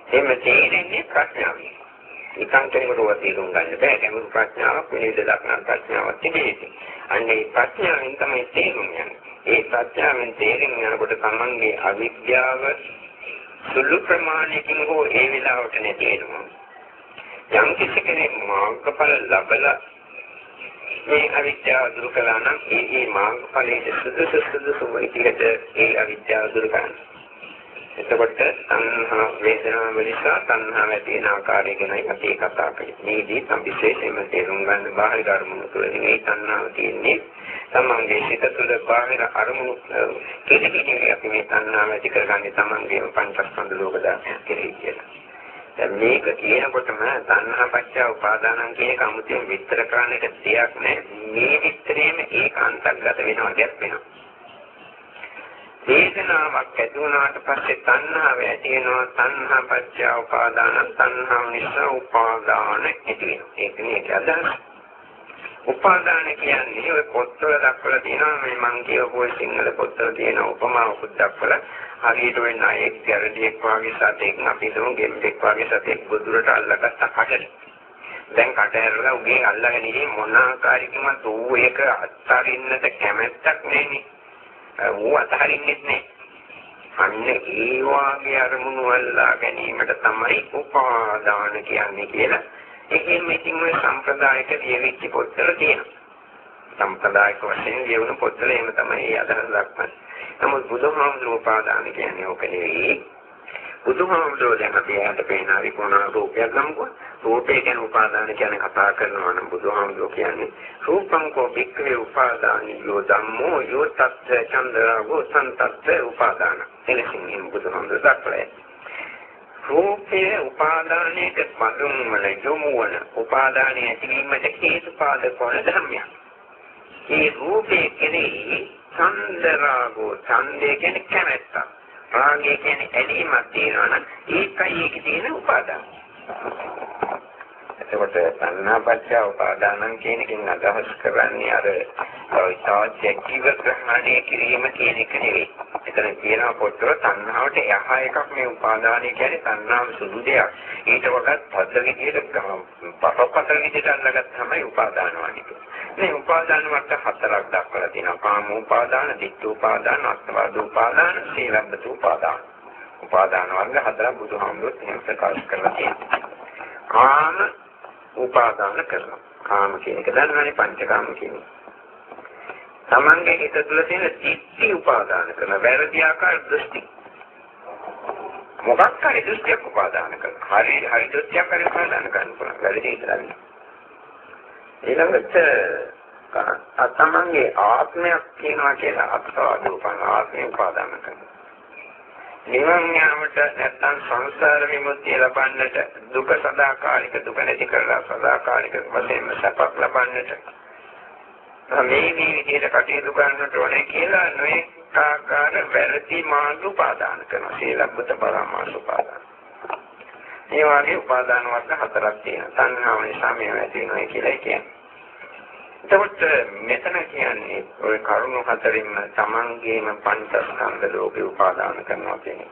එහෙම තේරෙන්නේ ප්‍රඥාවෙන්. නිකන් කෙනෙකුට තේරුම් ගන්න බෑ. ගැඹුරු ප්‍රඥාවක් විනිවිද දක්න ප්‍රඥාවක් තිබෙන්නේ. අන්නේ ප්‍රඥාවෙන් තමයි තේරුම් යන්නේ. ඒ ප්‍රඥාවෙන් තේරුම් යනකොට තමන්ගේ අවිද්‍යාව සුළු ප්‍රමාණයකින් හෝ ඒ වෙලාවට නැති වෙනවා. යම් කිසි කෙනෙක් මාර්ගඵල ලබලා මේ අවිද්‍යාව දුරු කළා නම් ඒ ඒ මාර්ගඵලයේ සුදුසු සුදුසු විදිහට ඒ අවිද්‍යාව දුරු කරනවා. එතකොට සංහා වේදනාව නිසා සංහා ඇති වෙන ආකාරය ගැනයි අපි කතා කරන්නේ. මේදී අපි විශේෂයෙන්ම තේරුම් ගන්න බාහිර අරමුණු තුළ නෙවෙයි සංහාව තියෙන්නේ. තමන්ගේ සිත තුළ බාහිර අරමුණු කෙරෙහි අපි මේ සංහාව ඇති කරගන්නේ තමන්ගේම පංචස්කන්ධ ලෝක දානයක් කෙරෙහි කියලා. දැන් මේක කියනකොටම සංහා පච්චා උපාදානං කියන කමුතෙන් විස්තර කරන්න එක දෙයක් නෑ. මේ විස්තරේම ඒකාන්තගත වෙනවා ගැප් වෙනවා. වේදනාවක් ඇති වුණාට පස්සේ තණ්හාව ඇති වෙනවා තණ්හා පත්‍ය උපාදාන තණ්හාව නිසා උපාදාන ඇති වෙනවා ඒක නේ අදහස් උපාදාන කියන්නේ ඔය පොත්වල දක්වලා තියෙනවා මේ මං කියපු සිංහල පොත්වල තියෙන උපමාවකුත් දක්වලා හරියට වෙන අයෙක් ගැරඩියෙක් වගේ සතෙක් අපි දුමු ගෙම්බෙක් වගේ සතෙක් ගොදුරට අල්ලගත්ත කටට දැන් කට ඇරලා උගේ අල්ලගෙන ඉන්නේ මොන ආකාරයකින්වත් ඌ ඒක අත්හරින්නට කැමැත්තක් නැන්නේ ඌ අතහරින්නෙත් නෑ. අන්න ඒ වාගේ අරමුණු අල්ලා ගැනීමට තමයි උපාදාන කියන්නේ කියලා. ඒකෙන් ඉතින් ඔය සම්ප්‍රදායික දීවිච්ච පොත්වල තියෙනවා. සම්ප්‍රදායික වශයෙන් කියවන පොත්වල එහෙම තමයි අදහස් දක්වන්නේ. නමුත් බුදුහාමුදුරුවෝ උපාදාන කියන්නේ ඕක නෙවෙයි. බුදුහාමුදුරුවෝ දැන් අපි ඇයට පේන විකුණන රූපයක් ගමුකෝ. රූපේ ගැන උපාදාන කියන කතා කරනවා නම් බුදුහාමුදුරුවෝ කියන්නේ රූපං කෝ වික්‍රේ උපාදානි යෝ ධම්මෝ යෝ තත්ත්‍ය චන්දරාගෝ සන්තත්ත්‍ය උපාදාන. එලෙසින් බුදුහාමුදුරුවෝ දක්වලා රූපයේ උපාදානයේ බඳුන් වල යොමු වන උපාදානයේ ඇතිවීමට හේතුපාදක වන ධර්මයක්. මේ රූපයේ කෙරෙහි චන්දරාගෝ ඡන්දේ කියන්නේ කැමැත්තක්. රාගය කියන්නේ ඇලීමක් තියෙනවා නම් ඒකයි ඒකේ තියෙන උපාදාන. එතකොට සංනාපච්චය උපාදානං කියන එකෙන් අදහස් කරන්නේ අර ඉතාලජීව ග්‍රහණය කිරීම කියන එක නෙවෙයි. එතන කියනවා පොතේ සංහාවට යහ එකක් මේ උපාදානය කියන්නේ සංහාව සුදු දෙයක්. ඊට වඩා පද විදිහට පතපත විදිහට අල්ලගත්තාමයි උපාදාන වන්නේ. මේ උපාදාන වට හතරක් දක්වලා තියෙනවා. කාම උපාදාන, ditth උපාදාන, අත්වාද උපාදාන, සීලබ්බත උපාදාන. උපාදාන වර්ග හතරක් බුදුහාමුදුරුවෝ එහෙම ප්‍රකාශ කරලා තියෙනවා. කාම උපාදාන කරනවා. කාම කියන එක දන්නවනේ පංචකාම කියන්නේ. තමන්ගේ හිත තුළ තියෙන ditthi උපාදාන කරන වැරදි ආකාර දෘෂ්ටි. මොකක් හරි දෘෂ්ටියක් උපාදාන කරනවා. හරි හරි දෘෂ්ටියක් හරි උපාදාන කරනවා. වැරදි හිතලා ඊළඟට තමන්ගේ ආත්මයක් තියෙනවා කියලා අත්වාදූපන් ආත්මය උපාදාන කරනවා. නිවන් යාමට නැත්නම් සංසාර විමුක්තිය ලබන්නට දුක සදාකාලික දුක නැති කරලා සදාකාලික වශයෙන්ම සපක් ලබන්නට මේ මේ විදිහට කටයුතු කරන්නට ඕනේ කියලා නොඑක ආකාර වැරදි මාර්ග උපාදාන කරනවා. සීලබ්බත පරමාස උපාදාන. මේ වගේ උපාදාන වර්ග හතරක් තියෙනවා. සංහාව නිසා මේවා ඇති වෙනවා කියලා කියන්නේ. එතකොට මෙතන කියන්නේ ওই කරුණු හතරින්ම තමන්ගේම පංචස්කන්ධ ලෝකේ උපාදාන කරනවා කියන එක.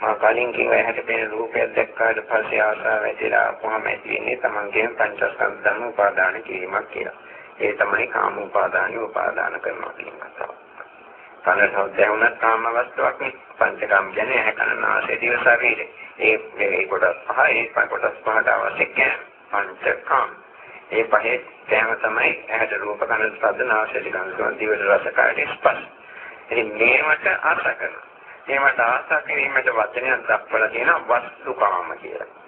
මා කලින් කිව්ව හැට පෙනෙන රූපයක් දැක්කාට පස්සේ ආසාව ඇතිලා කොහොම ඇති වෙන්නේ තමන්ගේම පංචස්කන්ධ ධර්ම උපාදාන කිරීමක් කියලා. ඒ තමයි කාම උපාදාන උපාදාන කරනවා කියන කතාව. කනට දැවුණත් කාම වස්තුවක් නේ. පංචකාම කියන්නේ ඇහැ කන නාසය දිව ශරීරය. ඒ ඒ කොටස් පහ ඒ කොටස් පහට අවශ්‍ය කෑ පංචකාම. ඒ පහේ කෑම තමයි ඇහැට රූප කන ශබ්ද නාසයට ගන්නවා දිවට රස කායට ස්පර්ශ. ඉතින් මේවට ආස කරනවා. මේවට ආස කිරීමට වචනයක් දක්වලා තියෙනවා වස්තුකාම කියලා.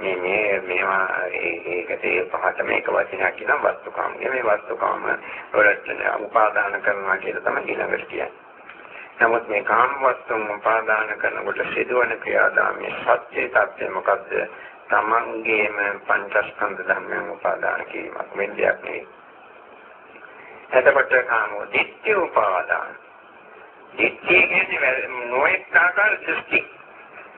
මේ මේ මේවා ඒකට ඒ පහටම එක වචනයක් කියන වස්තුකාම. මේ වස්තුකාම වලට උපාදාන කරනවා කියලා තමයි ඊළඟට කියන්නේ. නමුත් මේ කාම වස්තුන් උපාදාන කරනකොට සිදුවන ක්‍රියාදාමයේ සත්‍ය තත්ත්වය මොකද්ද? තමන්ගේම පංචස්කන්ධ ධර්මයන් උපාදාන කිරීමක් වෙන්නේක් නෙවෙයි. එතකොට කාමෝ දිට්ඨි උපාදාන. දිට්ඨිය කියන්නේ නොඑක ආකාර දෘෂ්ටි.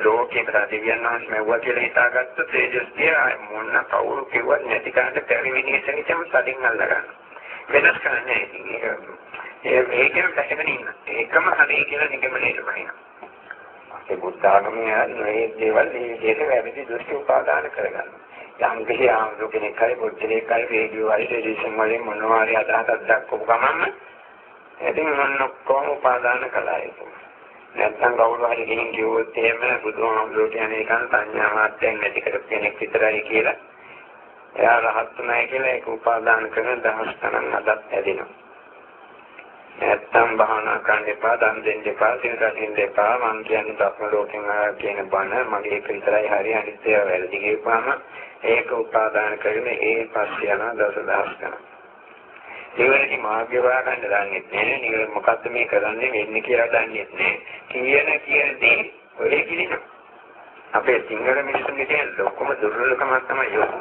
ලෝකේට දෙවියන් වහන්සේ මෙව්වා කියලා හිතාගත්තොත් ඒ දෘෂ්ටිය මොන කවුරු කිව්වත් නැති කාට බැරි විදිහට නිකම් සදින් අල්ලගන්න. වෙනස් කරන්නේ ඒක ඒකෙන් පැහැගෙන ඉන්න. ඒකම හරි කියලා නිගමනයට බහිනවා. ඒ බුද්ධ ආගමේ මේ දේවල් මේ විදිහට වැරදි දෘෂ්ටි උපාදාන කරගන්නවා. යම් කිසි ආමතු කෙනෙක් හරි පොච්චලේ හරි රේඩියෝ හරි ටෙලිවිෂන් වලින් මොනවා හරි අදහසක් දක්වපු ගමන් ඉතින් මොන කොහොම උපාදාන කළා ඒක. නැත්තම් කවුරු හරි ගිහින් කිව්වොත් එහෙම බුදුහාමුදුරුවෝ කියන්නේ කන් සංඥා මාත්‍රයෙන් නැති කරපු කෙනෙක් විතරයි කියලා. එයා රහත් නැහැ කියලා ඒක උපාදාන කරන දහස් ගණන් අදත් ඇදෙනවා. නැත්තම් භාවනා කරන්න එපා, දන් දෙන්න එපා, සිල් රකින්න එපා. මං කියන්නේ ධර්ම ලෝකෙන් ආ කියන බණ මගේ එක විතරයි හරි අනිත් ඒවා වැරදි කියපුවාම ඒක උපාදාන කරගෙන ඒ පස්සේ යන දස දහස් ගණන්. නිවැරදි මාර්ගය හොයාගන්න දන්නේ නැහැ. නිවැරදි මොකද්ද මේ කරන්නේ වෙන්නේ කියලා දන්නේ නැහැ. කියන කියන දේ ඔය කිලින. අපේ සිංහල මිනිස්සුන්ගේ තියෙන ලොකුම දුර්වලකම තමයි යෝග.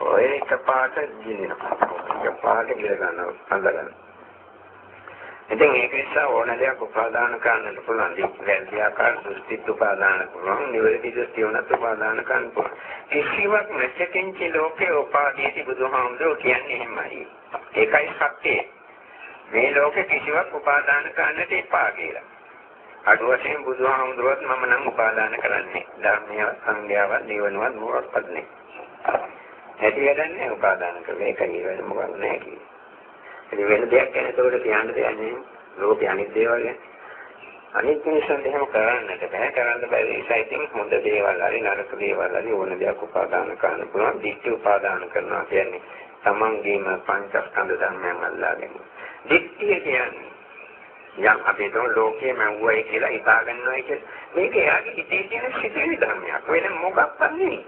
ඔය එකපාරට ජීවිනවා. එකපාරට ඉල ගන්නවා. අඳ ගන්නවා. ඉතින් ඒක නිසා ඕන දෙයක් උපාදාන කරන්නට පුළුවන්. වැරදි ආකාර දෘෂ්ටි උපාදාන පුළුවන්. නිවැරදි දෘෂ්ටි උනත් උපාදාන කරන්න පුළුවන්. කිසිවක් නැචකින්ච ලෝකේ උපාදීති බුදුහාමුදුරුවෝ කියන්නේ එහෙමයි. ඒකයි සත්‍යය. මේ ලෝකේ කිසිවක් උපාදාන කරන්නට එපා කියලා. අඩු වශයෙන් බුදුහාමුදුරුවෝත් මම නම් උපාදාන කරන්නේ. ධර්මය සංඥාව නිවනවත් මොකක්වත් නෙවෙයි. ඇති වැඩන්නේ උපාදාන කරේ ඒකයි වෙන මොකක්ද නැහැ කියන්නේ. ඉතින් වෙන දෙයක් ගැන ඒකට කියන්න දෙයක් නෑ. ලෝකේ අනිත් දේවල් ගැන. අනිත් මිනිස්සුන්ට එහෙම කරන්නට බෑ. කරන්න බැරි නිසා ඉතින් හොඳ දේවල් හරි නරක දේවල් හරි ඕන දෙයක් උපාදාන කරන්න පුළුවන්. දිට්ඨි උපාදාන කරනවා කියන්නේ තමන්ගේම පංචස්කන්ධ ධර්මයන් අල්ලාගෙන. දිට්ඨිය කියන්නේ යම් අපි තෝ ලෝකයේ මව්වයි කියලා හිතා ගන්නවා කියලා. මේක එයාගේ හිතේ තියෙන සිතිවිලි ධර්මයක්. වෙන මොකක්වත් නෙවෙයි.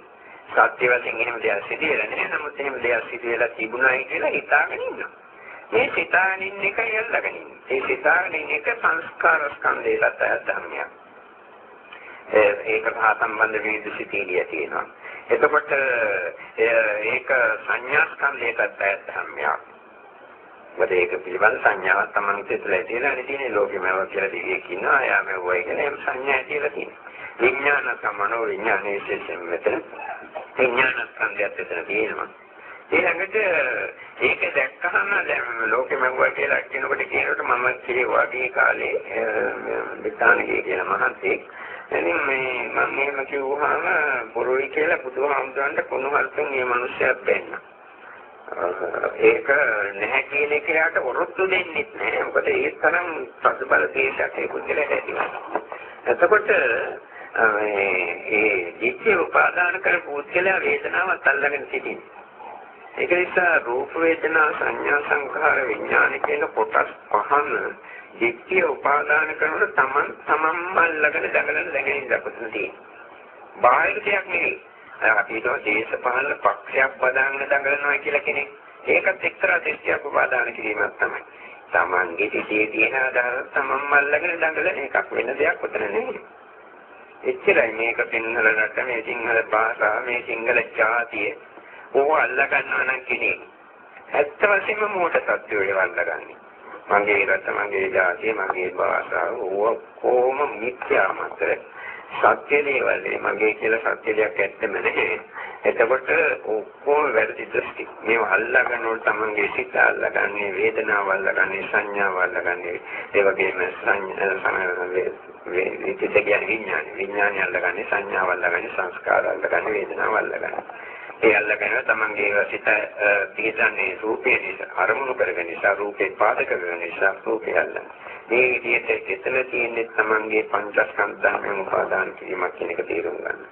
සත්‍ය වශයෙන් එහෙම දෙයක් සිදුවෙලා නැහැ. නමුත් එහෙම දෙයක් සිදුවෙලා තිබුණායි කියලා හිතාගෙන ඉන්නවා. මේ සිතානින් එකයි අල්ලගෙන ඉන්නේ. ඒ සිතානින් එක සංස්කාර ස්කන්ධයකට ධර්මයක්. ඒක හා සම්බන්ධ විවිධ සිතිවිලිය තියෙනවා. එතකොට ඒක සංඥා ස්කන්ධයකට ධර්මයක්. මොකද ඒක පිළිබඳ සංඥාවක් තමයි සිතලා තියෙනවා. ඉතින් ලෝකෙම කියලා දෙවියෙක් ඉන්නවා. එයා මේ වයි කියන එම් සංඥා කියලා තියෙනවා. විඥාන සමනෝ විඥානයේ විශේෂයෙන් මෙතන විඥාන ස්කන්ධයත් එතන තියෙනවා. ඊළඟට ඒක දැක්කහම දැන් ලෝකෙ මඟුව කියලා කියනකොට කියනකොට මම කියෙව්වා ගේ කාලේ විතානගේ කියන මහන්සියෙක් එනින් මේ මම එහෙම කිව්වහම පොරොයි කියලා බුදුහාමුදුරන්ට කුණුහල්තුන් මේ මිනිස්සයාත් දෙන්න. ඒක නැහැ කියන එක යාට වරොත්තු දෙන්නෙත් නැහැ. මොකද ඒ තරම් පසුබල තේසක් ඒ පුද්ගලයාට ඇතිවෙනවා. එතකොට ඒ දිට්ඨිය උපාදාන කරපු පුද්ගලයා වේදනාවත් අල්ලගෙන සිටින්නේ. ඒක නිසා රූප වේදනා සංඥා සංඛාර විඥාන කියන කොටස් පහම දිට්ඨිය උපාදාන කරනකොට තමන් තමන්ම අල්ලගෙන දඟලන දැගෙන ඉඳපොතන තියෙනවා. බාහිර දෙයක් නෙවෙයි. අපි හිතුවා දේශපාලන පක්ෂයක් බදාගෙන දඟලනවා කියලා කෙනෙක්. ඒකත් එක්තරා දෙස්තියක් උපාදාන කිරීමක් තමයි. තමන්ගේ සිටේ තියෙන අදහස තමන්ම අල්ලගෙන දඟලන එකක් වෙන දෙයක් උතන නෙවෙයි. එච්චරයි මේක සිංහල රට මේ සිංහල භාෂාව මේ සිංහල ජාතිය ඕව අල්ලා ගන්නවා නම් කෙනෙක් ඇත්ත වශයෙන්ම මෝට සත්‍යය වල්ලාගන්නේ. මගේ රට, මගේ ජාතිය, මගේ භාෂාව ඕව කොහොම මිත්‍යා මාත්‍ර. සත්‍ය දේවල් මගේ කියලා සත්‍ය දෙයක් ඇත්තම නැහැ. එතකොට ඔක්කොම වැරදි දෘෂ්ටි. මේව අල්ලා ගන්නකොට තමන්ගේ සිත අල්ලාගන්නේ, වේදනාව අල්ලාගන්නේ, සංඥාව අල්ලාගන්නේ, ඒ වගේම සංඥා විචිත කියන විඥාන. විඥානය අල්ලාගන්නේ, සංඥාව අල්ලාගන්නේ, සංස්කාර අල්ලාගන්නේ, වේදනාව අල්ලාගන්නේ. ඒ අල්ලගෙන තමන්ගේ සිත පිළිසන්නේ රූපේ නිසා අරමුණු කරගෙන නිසා රූපේ පාදක කරගෙන නිසා රූපේ අල්ලන. මේ විදිහට එතන තියෙන්නේ තමන්ගේ පංචස්කන්ධ ධර්මයන් උපාදාන කිරීමක් කියන එක තේරුම් ගන්න.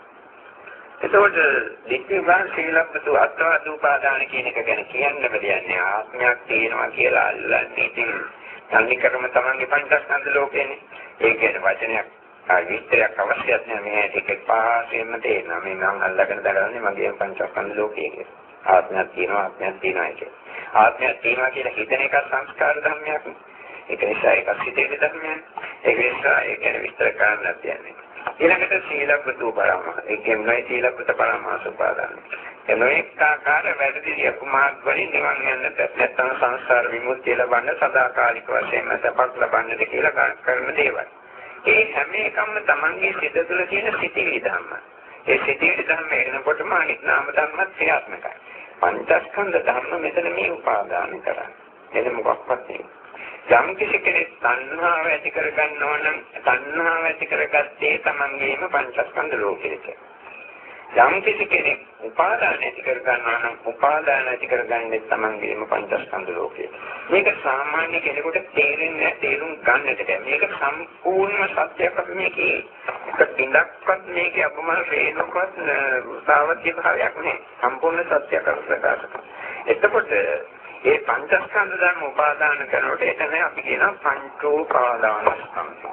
එතකොට දික්කවන් ශීලප්පතු අත්වාද උපාදාන කියන එක ගැන කියන්න බැරියන්නේ ආත්මයක් තියෙනවා කියලා අල්ලන්නේ ඉතින් සංනිකරම තමන්ගේ පංචස්කන්ධ ලෝකේනේ. ඒ කියන වචනයක් විස්තරයක් අවශ්‍යත් නැහැ මේ ටික පාසෙන්න තේරෙනවා මේ මම අල්ලගෙන දරන්නේ මගේ පංචස්කන්ධ ලෝකයේ කියලා. ආත්මයක් තියෙනවා ආත්මයක් තියෙනවා කියන්නේ. ආත්මයක් තියෙනවා කියලා හිතන එක සංස්කාර ධර්මයක්. ඒක නිසා ඒක සිතේ ධර්මයක්. ඒක නිසා ඒක ගැන විස්තර කරන්නත් යන්නේ. ඊළඟට සීලබ්බතු පරම. ඒ කියන්නේ සීලබ්බත පරමාස උපාදාන. එනෝඑක ආකාර වැඩි දියකුමාක් වලින් නිවන් යන්නට නැත්නම් සංසාර විමුක්තිය ලබන්න සදාකාලික වශයෙන් සපක් ලබන්නද කියලා කරන දේවල්. ඒ හැම එකම තමන්ගේ සිත තුළ තියෙන සිතිවිලි ධර්ම. ඒ සිතිවිලි ධර්ම එනකොටම අනිත් නාම ධර්මත් ක්‍රියාත්මකයි. පංචස්කන්ධ ධර්ම මෙතන මේ උපාදාන කරන්නේ. එද මොකක්වත් නෙවෙයි. යම් කිසි කෙනෙක් තණ්හාව ඇති කර ගන්නවා නම් තණ්හාව ඇති කරගත්තේ තමන්ගේම පංචස්කන්ධ ලෝකයට. යම් කිසි කෙනෙක් උපාදාන ඇති කර ගන්නවා නම් උපාදාන ඇති කරගන්නේ තමන්ගේම පංචස්කන්ධ ලෝකයට. මේක සාමාන්‍ය කෙනෙකුට තේරෙන්නේ තේරුම් ගන්නට බැහැ. මේක සම්පූර්ණ සත්‍යයක් අපි මේකේ එක බින්දක්වත් මේකේ අපමණ රේණුකවත් සාවත්‍ය භාවයක් නෑ. සම්පූර්ණ සත්‍යයක් ප්‍රකාශ කරනවා. එතකොට ඒ පංචස්කන්ධ ධර්ම උපාදාන කරනකොට එතන අපි කියන පංචෝපාදානස්කන්ධය.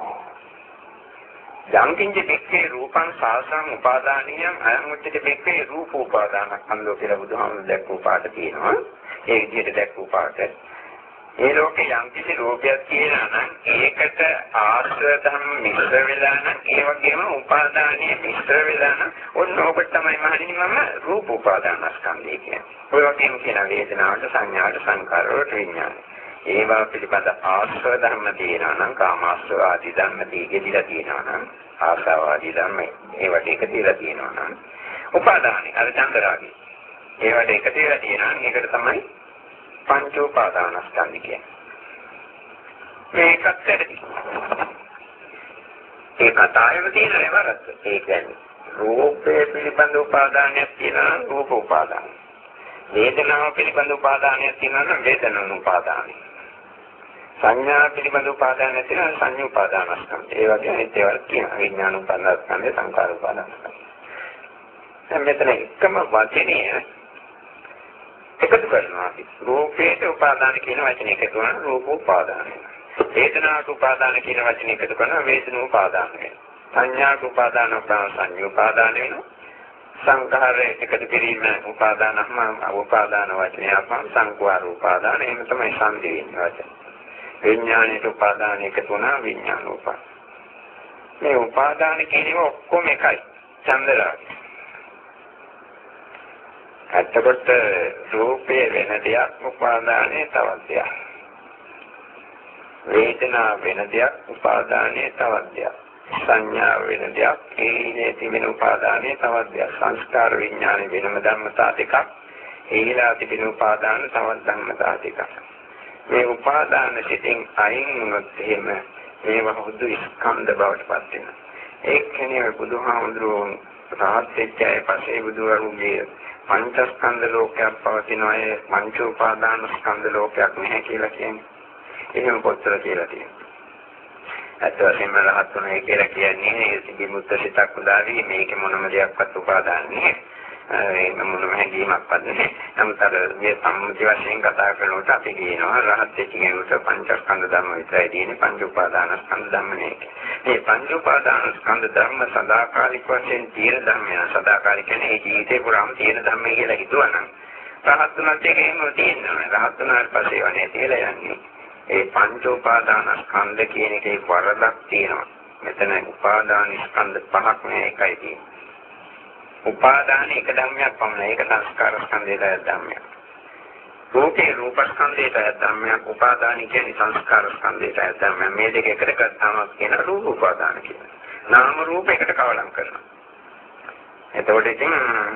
යම් කිංච දෙක්කේ රූපං සාසං උපාදානියම් අයං උච්චති දෙක්කේ රූප උපාදානස්කන්ධය කියලා බුදුහාමුදුරුවෝ දැක්වූ පාඩ තියෙනවා. ඒ විදිහට දැක්වූ පාඩ ඒ ලෝකේ යම් කිසි රූපයක් තියෙනවා නම් ඒකට ආශ්‍රය ධර්ම මිශ්‍ර වෙලා නම් ඒ වගේම උපාදානීය මිශ්‍ර වෙලා නම් ඔන්න ඕක තමයි මහණෙනි මම රූප උපාදානස්කන්ධය කියන්නේ. ඔය වගේම කියන වේදනාවට සංඥාවට සංකාරවලට විඥානය. ඒවා පිළිබඳ ආශ්‍රය ධර්ම තියෙනවා නම් කාමාශ්‍රය ආදී ධර්ම දීගෙදිලා තියෙනවා නම් ආසාව ආදී ධර්ම ඒවට එක තියලා තියෙනවා නම් උපාදානයි අර චන්දරාගය. ඒවට එක තියලා තියෙනවා නම් ඒකට තමයි පංච උපාදානස්කන්ධ කියන්නේ. මේකත් ඇති. ඒ කතාවෙම තියෙන නේවරත්. ඒ කියන්නේ රූපේ පිළිබඳ උපාදානයක් තියෙනවා රූප උපාදානය. වේදනාව පිළිබඳ උපාදානයක් තියෙනවා වේදනාව උපාදානය. සංඥා පිළිබඳ උපාදානයක් තියෙනවා සංඥා උපාදානස්කන්ධ. ඒ වගේ අනිත් ඒවා තියෙනවා විඥාන උපාදානස්කන්ධ සංකාර උපාදානස්කන්ධ. දැන් මෙතන එකම වචනේ එකතු කරනවා අපි. රූපේට උපාදාන කියන වචනේ එකතු කරන රූප උපාදාන වෙනවා. වේදනාවට උපාදාන කියන වචනේ එකතු කරන වේදනා උපාදාන වෙනවා. සංඥාට උපාදාන උපාදාන සංඥා උපාදාන වෙනවා. සංඛාරයේ එකතු කිරීම උපාදානම උපාදාන වචනය අපම සංඛාර උපාදාන එහෙම තමයි සංදි වෙන්නේ වචන. විඥාණයට උපාදාන එකතු වුණා විඥාන උපාදාන. මේ උපාදාන කියනව ඔක්කොම එකයි. චන්දරාගය. එතකොට රූපේ වෙන දෙයක් උපාදානයේ තවත් දෙයක්. වේදනා වෙන දෙයක් උපාදානයේ තවත් දෙයක්. සංඥා වෙන දෙයක් ඒනේ තිබෙන උපාදානයේ තවත් දෙයක්. සංස්කාර විඥාන වෙනම ධර්මතා දෙකක්. ඒලා තිබෙන උපාදාන තවත් ධර්මතා දෙකක්. මේ උපාදාන සිතින් අයින් වුණොත් එහෙම මේව හුදු ස්කන්ධ බවට පත් වෙනවා. ඒ කියන්නේ බුදුහාමුදුරුවෝ රහත් වෙච්චයි පස්සේ බුදුවරුන්ගේ පංචස්කන්ධ ලෝකයක් පවතිනවා ඒ පංච උපාදාන ස්කන්ධ ලෝකයක් නැහැ කියලා කියන්නේ. එහෙම කොච්චර කියලා තියෙනවා. අත වශයෙන්ම රහත් වුණේ කියලා කියන්නේ ඒ සිගිමුත්ත සිතක් උදාවි මේක මොනම දෙයක්වත් උපාදාන නැහැ. ඒක මොනම හැඟීමක්වත් නැහැ. නමුත් අර මේ සම්මුති වශයෙන් කතා කරනකොට අපි කියනවා රහත් වෙච්ච කෙනෙකුට පංචස්කන්ධ ධර්ම විතරයි තියෙන්නේ පංච උපාදාන ස්කන්ධ ධර්ම නෙවෙයි. මේ පංච උපාදාන ස්කන්ධ ධර්ම සදාකාලික වශයෙන් තියෙන ධර්මය. සදාකාලික කියන්නේ ඒ ජීවිතේ පුරාම තියෙන ධර්මය කියලා හිතුවනම් රහත් වුණත් ඒක එහෙම තියෙනවා. රහත් වුණාට පස්සේ වනේ තියලා යන්නේ. ඒ පංච උපාදාන ස්කන්ධ කියන එකේ වරදක් තියෙනවා. මෙතන උපාදාන ස්කන්ධ පහක් නෑ එකයි තියෙන්නේ. උපාදාන එක ධර්මයක් පමණයි. ඒක සංස්කාර ස්කන්ධයට ධර්මයක්. රූපේ රූප ස්කන්ධයට ධර්මයක්. උපාදාන කියන්නේ සංස්කාර ස්කන්ධයට ධර්මයක්. මේ දෙක එකට ගත්තාම කියන රූප උපාදාන කියනවා. නාම රූප එකට කවලම් කරනවා. එතකොට ඉතින්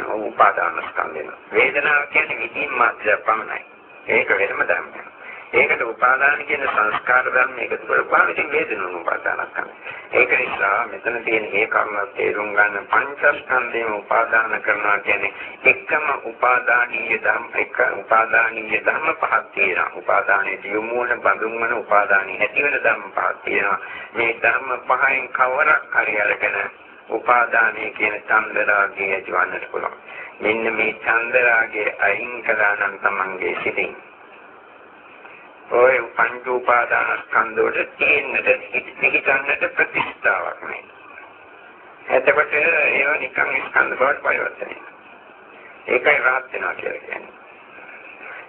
උපාදාන ස්කන්ධය. වේදනාව කියන්නේ විදීම් මාත්‍රයක් පමණයි. ඒක වෙනම ධර්මයක්. ඒකට උපාදාන කියන සංස්කාර ධර්ම එකතු කරපුවාම ඉතින් වේදනුන උපාදානක් තමයි. ඒක නිසා මෙතන තියෙන මේ කර්ම තේරුම් ගන්න පංචස්කන්ධයම උපාදාන කරනවා කියන්නේ එකම උපාදානීය ධර්ම එක උපාදානීය ධර්ම පහක් තියෙනවා. උපාදානයේ දියුමුවන බඳුන් වන උපාදානී ඇති වෙන ධර්ම පහක් තියෙනවා. මේ ධර්ම පහෙන් කවරක් හරි අරගෙන උපාදානයේ කියන චන්දරාගය ඇතිවන්නට පුළුවන්. මෙන්න මේ චන්දරාගය අයින් කළා නම් තමන්ගේ සිතින් ඔය පංච උපාදානස්කන්ධ වලට තියෙන්නට නිහිතන්නට ප්‍රතිස්ථාවක් නෑ. එතකොට ඒව නිකන් ස්කන්ධ බවට පරිවර්තනය ඒකයි රහත් වෙනවා කියලා කියන්නේ.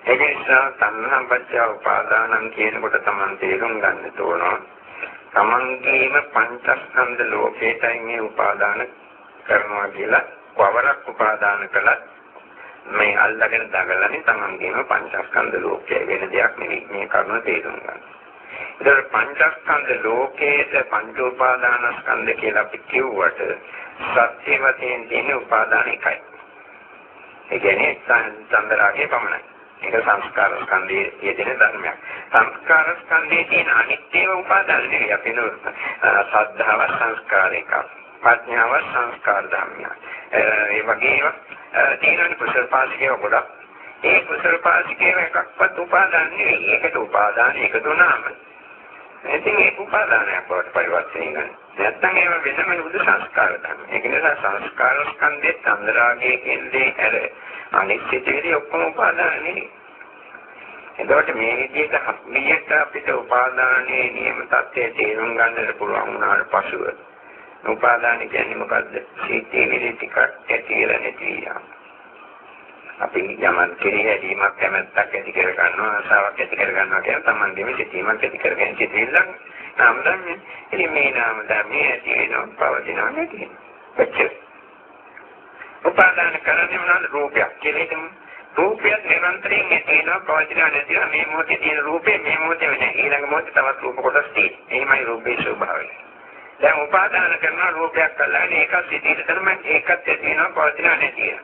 ඒක නිසා තණ්හාපච්චය උපාදානං කියනකොට Taman තේරුම් ගන්න ඕන. Tamanගේම පංචස්කන්ධ ලෝකයටයි මේ උපාදාන කරනවා කියලා කවරක් උපාදාන කළත් මේ අල්ලගෙන දඟලන්නේ තමන්ගේම පංචස්කන්ධ ලෝකයේ වෙන දෙයක් නෙවෙයි මේ කරුණ තේරුම් ගන්න. ඒතර පංචස්කන්ධ ලෝකයේද පංච උපාදානස්කන්ධ කියලා අපි කිව්වට සත්‍ය වශයෙන් තියෙන උපාදාන එකයි. ඒ කියන්නේ චන්දරාගේ පමණයි. ඒක සංස්කාර ස්කන්ධයේ යෙදෙන ධර්මයක්. සංස්කාර ස්කන්ධයේ තියෙන අනිත්‍යව උපාදාන නෙවෙයි අපි නෝ සද්ධාව සංස්කාරයක. ප්‍රඥාව සංස්කාර ධර්මයක්. ඒ වගේම තියෙන කුසල පාසිකේ ගොඩක්. ඒ කුසල පාසිකේ එකක්වත් උපාදාන නෙවෙයි. ඒකට උපාදාන එකතු නාම. ඉතින් ඒ උපාදානයක් බවට පරිවර්තනය කරනවා. නැත්තම් ඒව වෙනම බුදු සංස්කාර තමයි. ඒක නිසා සංස්කාර ස්කන්ධයේ චන්ද්‍රාගයේ කියන්නේ ඇර අනිත්‍යයේ ඔක්කොම උපාදාන නෙවෙයි. එතකොට මේ විදිහට හත්මියට අපිට උපාදානයේ නියම தත්ත්වය තේරුම් ගන්නට පුළුවන් වුණාට පසුව උපාදාන කියන්නේ මොකද්ද? සීතේ විලි ටිකක් ඇතිලා නැති යාම. අපි යමන් කෙරෙහි හැදීමක් කැමැත්තක් ඇති කර ගන්නවා ආසාවක් ඇති කර ගන්නවා කියන තමන්ගේම සිතීමක් ඇති කරගෙන සිටින්න නම් ධර්මයේ ඉතින් මේ නාම ධර්මයේ ඇති වෙනවා පවතිනවා නැති වෙනවා. උපාදාන කරන්නේ මොනවාද රූපයක් කියලා හිතමු. රූපයක් නිරන්තරයෙන් ඇති වෙනවා පවතිනවා නැතිනවා මේ මොහොතේ තියෙන රූපේ මේ මොහොතේ වෙන ඊළඟ මොහොතේ තවත් රූප කොටස් තියෙනවා. එහෙමයි රූපේ ස්වභාවය. දැන් උපාදාන කරන රූපයක් කළානේ ඒකත් ඉදිරියට කරම ඒකත් තියෙනවා පවතිනා නැතිය.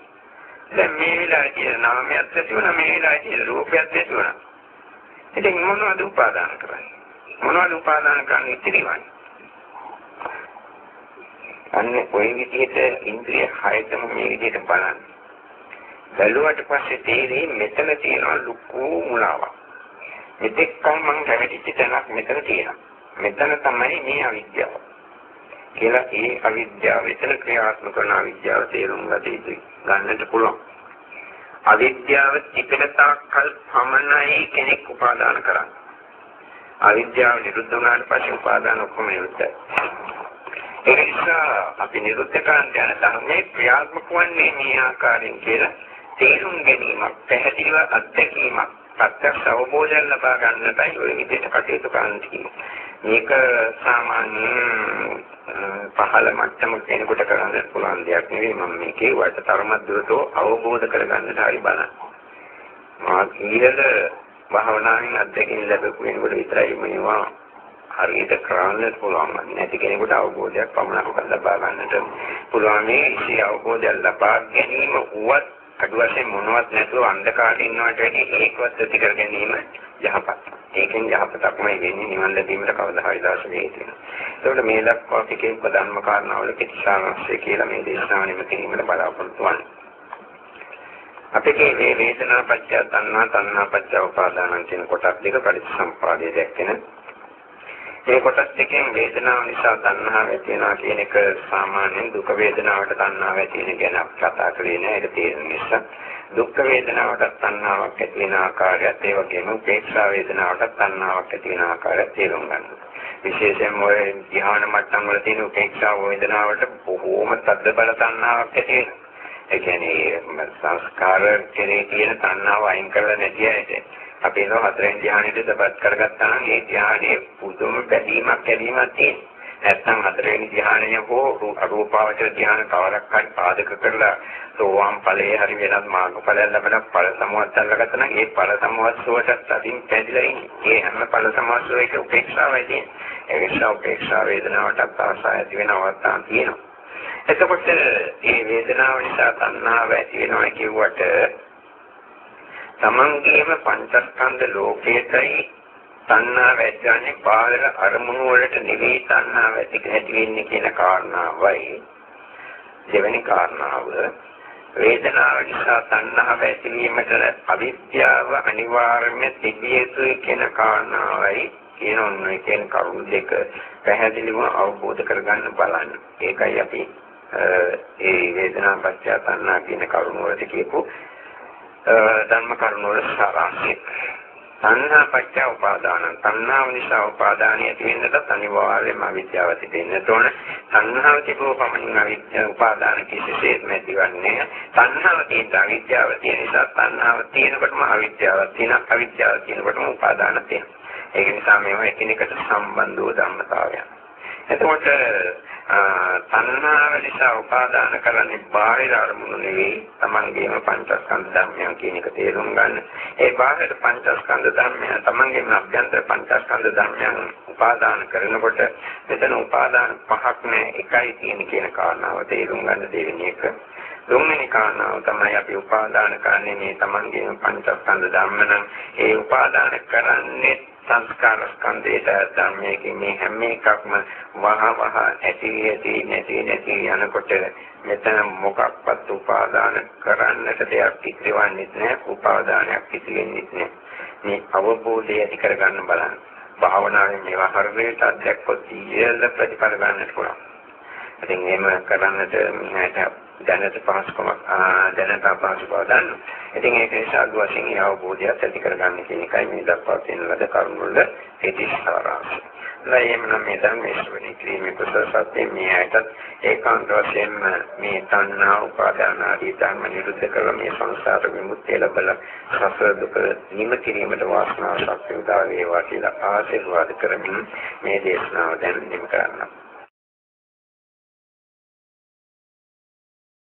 දැන් මේ වෙලාවේ තියෙන නාමයක් තියෙනවා මේ වෙලාවේ තියෙන රූපයක් තියෙනවා. ඉතින් මොනවද උපාදාන කරන්නේ? මොනවද උපාදාන කරන්නේ ඉතිරිවන්නේ? අන්නේ කොයි විදිහට ඉන්ද්‍රිය හයතම මේ විදිහට බලන්න. බැලුවට පස්සේ තේරෙයි මෙතන තියෙන ලুকু මුලාවක්. මෙතෙක් කල මම රැවටිච්ච තැනක් මෙතන තියෙනවා. මෙතන තමයි මේ අවිද්‍යාව. කියලා ඒ අවිද්‍යාව එතන ක්‍රියාත්මක කරන අවිද්‍යාව තේරුම් ගත යුතුයි. ගන්නට පුළුවන්. අවිද්‍යාව තිබෙන තාක්කල් පමණයි කෙනෙක් උපාදාන කරන්නේ. අවිද්‍යාව නිරුද්ධ වුණාට පස්සේ උපාදාන ඔක්කොම නිරුද්ධයි. ඒ නිසා අපි නිරුද්ධ කරන්න යන ධර්මයේ ක්‍රියාත්මක වන්නේ මේ ආකාරයෙන් කියලා තේරුම් ගැනීමක්, පැහැදිලිව අත්දැකීමක්, ප්‍රත්‍යක්ෂ අවබෝධයක් ලබා ගන්නටයි ඔය විදිහට කටයුතු කරන්න මේක සාමාන්‍ය පහළ මට්ටම කෙනෙකුට කරන්න පුළුවන් දෙයක් නෙවෙයි. මම මේ කියුවට තරමක් දුරට අවබෝධ කරගන්නට හරි බලන්න. මා ඊළඟ භාවනාවෙන් අත්දැකීම් ලැබපු කෙනෙකුට විතරයි මේවා හරියට කරන්න පුළුවන්. නැති කෙනෙකුට අවබෝධයක් පමණක් ලබා ගන්නට පුළුවන්. මේ ඉසි අවබෝධයක් ලබා ගැනීම උවත් අඩු වශයෙන් මොනවත් නැතුව අන්ධකාරයේ ඉන්නවට වැඩි ඒකවත් ඇති කර ගැනීම යහපත්. ඒකෙන් යහපතක්මයි වෙන්නේ නිවන් ලැබීමට කවදා හරි දවසක හේතුන. ඒකට මේ දක්වා ටිකේ ප්‍රධානම කාරණාවල කිච්චාංශය කියලා මේ දේශනාව නිම කිරීමට බලාපොරොත්තු වන්නේ. අපේ මේ වේදනා පත්‍ය තණ්හා තණ්හා පත්‍ය උපාදාන කියන කොටස් දෙක පරිසම්පාදයේ දැක්කෙන මේ කොටස් දෙකෙන් වේදනාව නිසා තණ්හාව ඇති වෙනවා කියන එක සාමාන්‍යයෙන් දුක වේදනාවට තණ්හාව ඇති වෙන ගැන කතා කරේ නෑ ඒක තේරෙන නිසා දුක් වේදනාවට තණ්හාවක් ඇති වෙන ආකාරයත් ඒ වගේම උපේක්ෂා වේදනාවට තණ්හාවක් ඇති වෙන ආකාරයත් තේරුම් ගන්න. විශේෂයෙන්ම ඔය ධ්‍යාන මට්ටම් වල තියෙන උපේක්ෂා වේදනාවට බොහෝම තද්ද බල තණ්හාවක් ඇති වෙනවා. ඒ කියන්නේ සංස්කාර කෙරේ තියෙන තණ්හාව අයින් කරලා නැති ඇයිද? අපි නෝ හතරෙන් ධ්‍යානෙට දපත් කරගත්තා නම් ඒ ධ්‍යානයේ පුදුම බැඳීමක් ඇලීමක් තියෙනවා. නැත්නම් හතරෙන් ධ්‍යානය හෝ අරූපාවචර ධ්‍යාන කවරක් හරි පාදක කරලා සෝවාන් ඵලයේ හරි වෙනත් මාර්ගඵලයක් ලැබලා ඵල සමුවත් අල්ලගත්තා නම් ඒ ඵල සමුවස්සුවට අදින් පැදිලා ඉන්නේ. ඒ හැම ඵල සමුවස්සුවක උපේක්ෂාවයි තියෙන්නේ. ඒ නිසා උපේක්ෂා වේදනාවට ආසාව ඇති වෙන අවස්ථාවක් තියෙනවා. එතකොට මේ වේදනාව නිසා තණ්හාව ඇති වෙනවා කියුවට තමන්ගේම පංචස්කන්ධ ලෝකයටයි තණ්හාව ඇතිවන්නේ බාහිර අරමුණු වලට නෙවෙයි තණ්හාව ඇති වෙන්නේ කියන කාරණාවයි දෙවෙනි කාරණාව වේදනාව නිසා තණ්හාව ඇතිවීමට අවිද්‍යාව අනිවාර්යයෙන්ම තිබිය යුතුයි කියන කාරණාවයි කියන ඔන්න කියන කරුණු දෙක පැහැදිලිව අවබෝධ කරගන්න බලන්න. ඒකයි අපි ඒ වේදනා පත්‍ය තණ්හා කියන කරුණ වලට කියපු ධර්ම කරුණ වල සාරාංශය. තණ්හා පත්‍ය උපාදාන. තණ්හාව නිසා උපාදානිය තියෙන්නට අනිවාර්යයෙන්ම අවිද්‍යාව තිබෙන්න ඕන. තණ්හාව තිබුව පමණින් අවිද්‍යාව උපාදාන කිසිසේත් නැතිවන්නේ. තණ්හාව තියෙන අවිද්‍යාව තියෙන නිසා තණ්හාව තියෙනකොටම අවිද්‍යාව තියෙන අවිද්‍යාව තියෙනකොටම උපාදාන තියෙනවා. ඒක නිසා මේවා එකිනෙකට සම්බන්ධ වූ ධර්මතාවයන්. එතකොට තණ්හාව නිසා උපාදාන කරන්නේ බාහිර අරමුණු නෙවෙයි තමන්ගේම පංචස්කන්ධ ධර්මයන් කියන එක තේරුම් ගන්න. ඒ බාහිර පංචස්කන්ධ ධර්මයන් තමන්ගේම අභ්‍යන්තර පංචස්කන්ධ ධර්මයන් උපාදාන කරනකොට මෙතන උපාදාන පහක් නෑ එකයි තියෙන කියන කාරණාව තේරුම් ගන්න දෙවෙනි එක. තුන්වෙනි කාරණාව තමයි අපි උපාදාන කරන්නේ මේ තමන්ගේම පංචස්කන්ධ ධර්ම නම් ඒ උපාදාන කරන්නේ සංස්කාර ස්කන්ධයට ධර්මයේ මේ හැම එකක්ම වහ වහ ඇති ඇති නැති නැති යනකොට මෙතන මොකක්වත් උපාදාන කරන්නට දෙයක් ඉතිරවන්නේ නැහැ උපාදානයක් ඉතිරෙන්නේ නැහැ මේ අවබෝධය ඇති කරගන්න බලන්න. භාවනාවේ මේවා හරියට අධ්‍යක්ෂ ඉහළ ප්‍රතිඵල ගන්නට පුළුවන්. ඉතින් එහෙම කරන්නට මෙහෙට දැනට පහසුකමක් දැනට අපහසු බව දන්නවා. ඉතින් ඒක නිසා අද වශයෙන් ඒ අවබෝධයත් ඇති කරගන්න කියන එකයි මේ දක්වා තියෙන ලද කරුණු වල හේතිස්තරාංශය. ලයිමනම් මේ ධර්මයේ ශ්‍රවණය කිරීමේ කුසල සත්‍ය මේ ඇයටත් ඒකාන්ත වශයෙන් මේ තණ්හා උපාදාන ආදී ධර්ම නිරුද්ධ කරලා මේ සංසාර විමුක්තිය ලැබලා සසර දුක නිම කිරීමට වාසනාව ශක්තිය උදා වේවා කියලා ආශිර්වාද කරමින් මේ දේශනාව දැන් නිම කරනවා.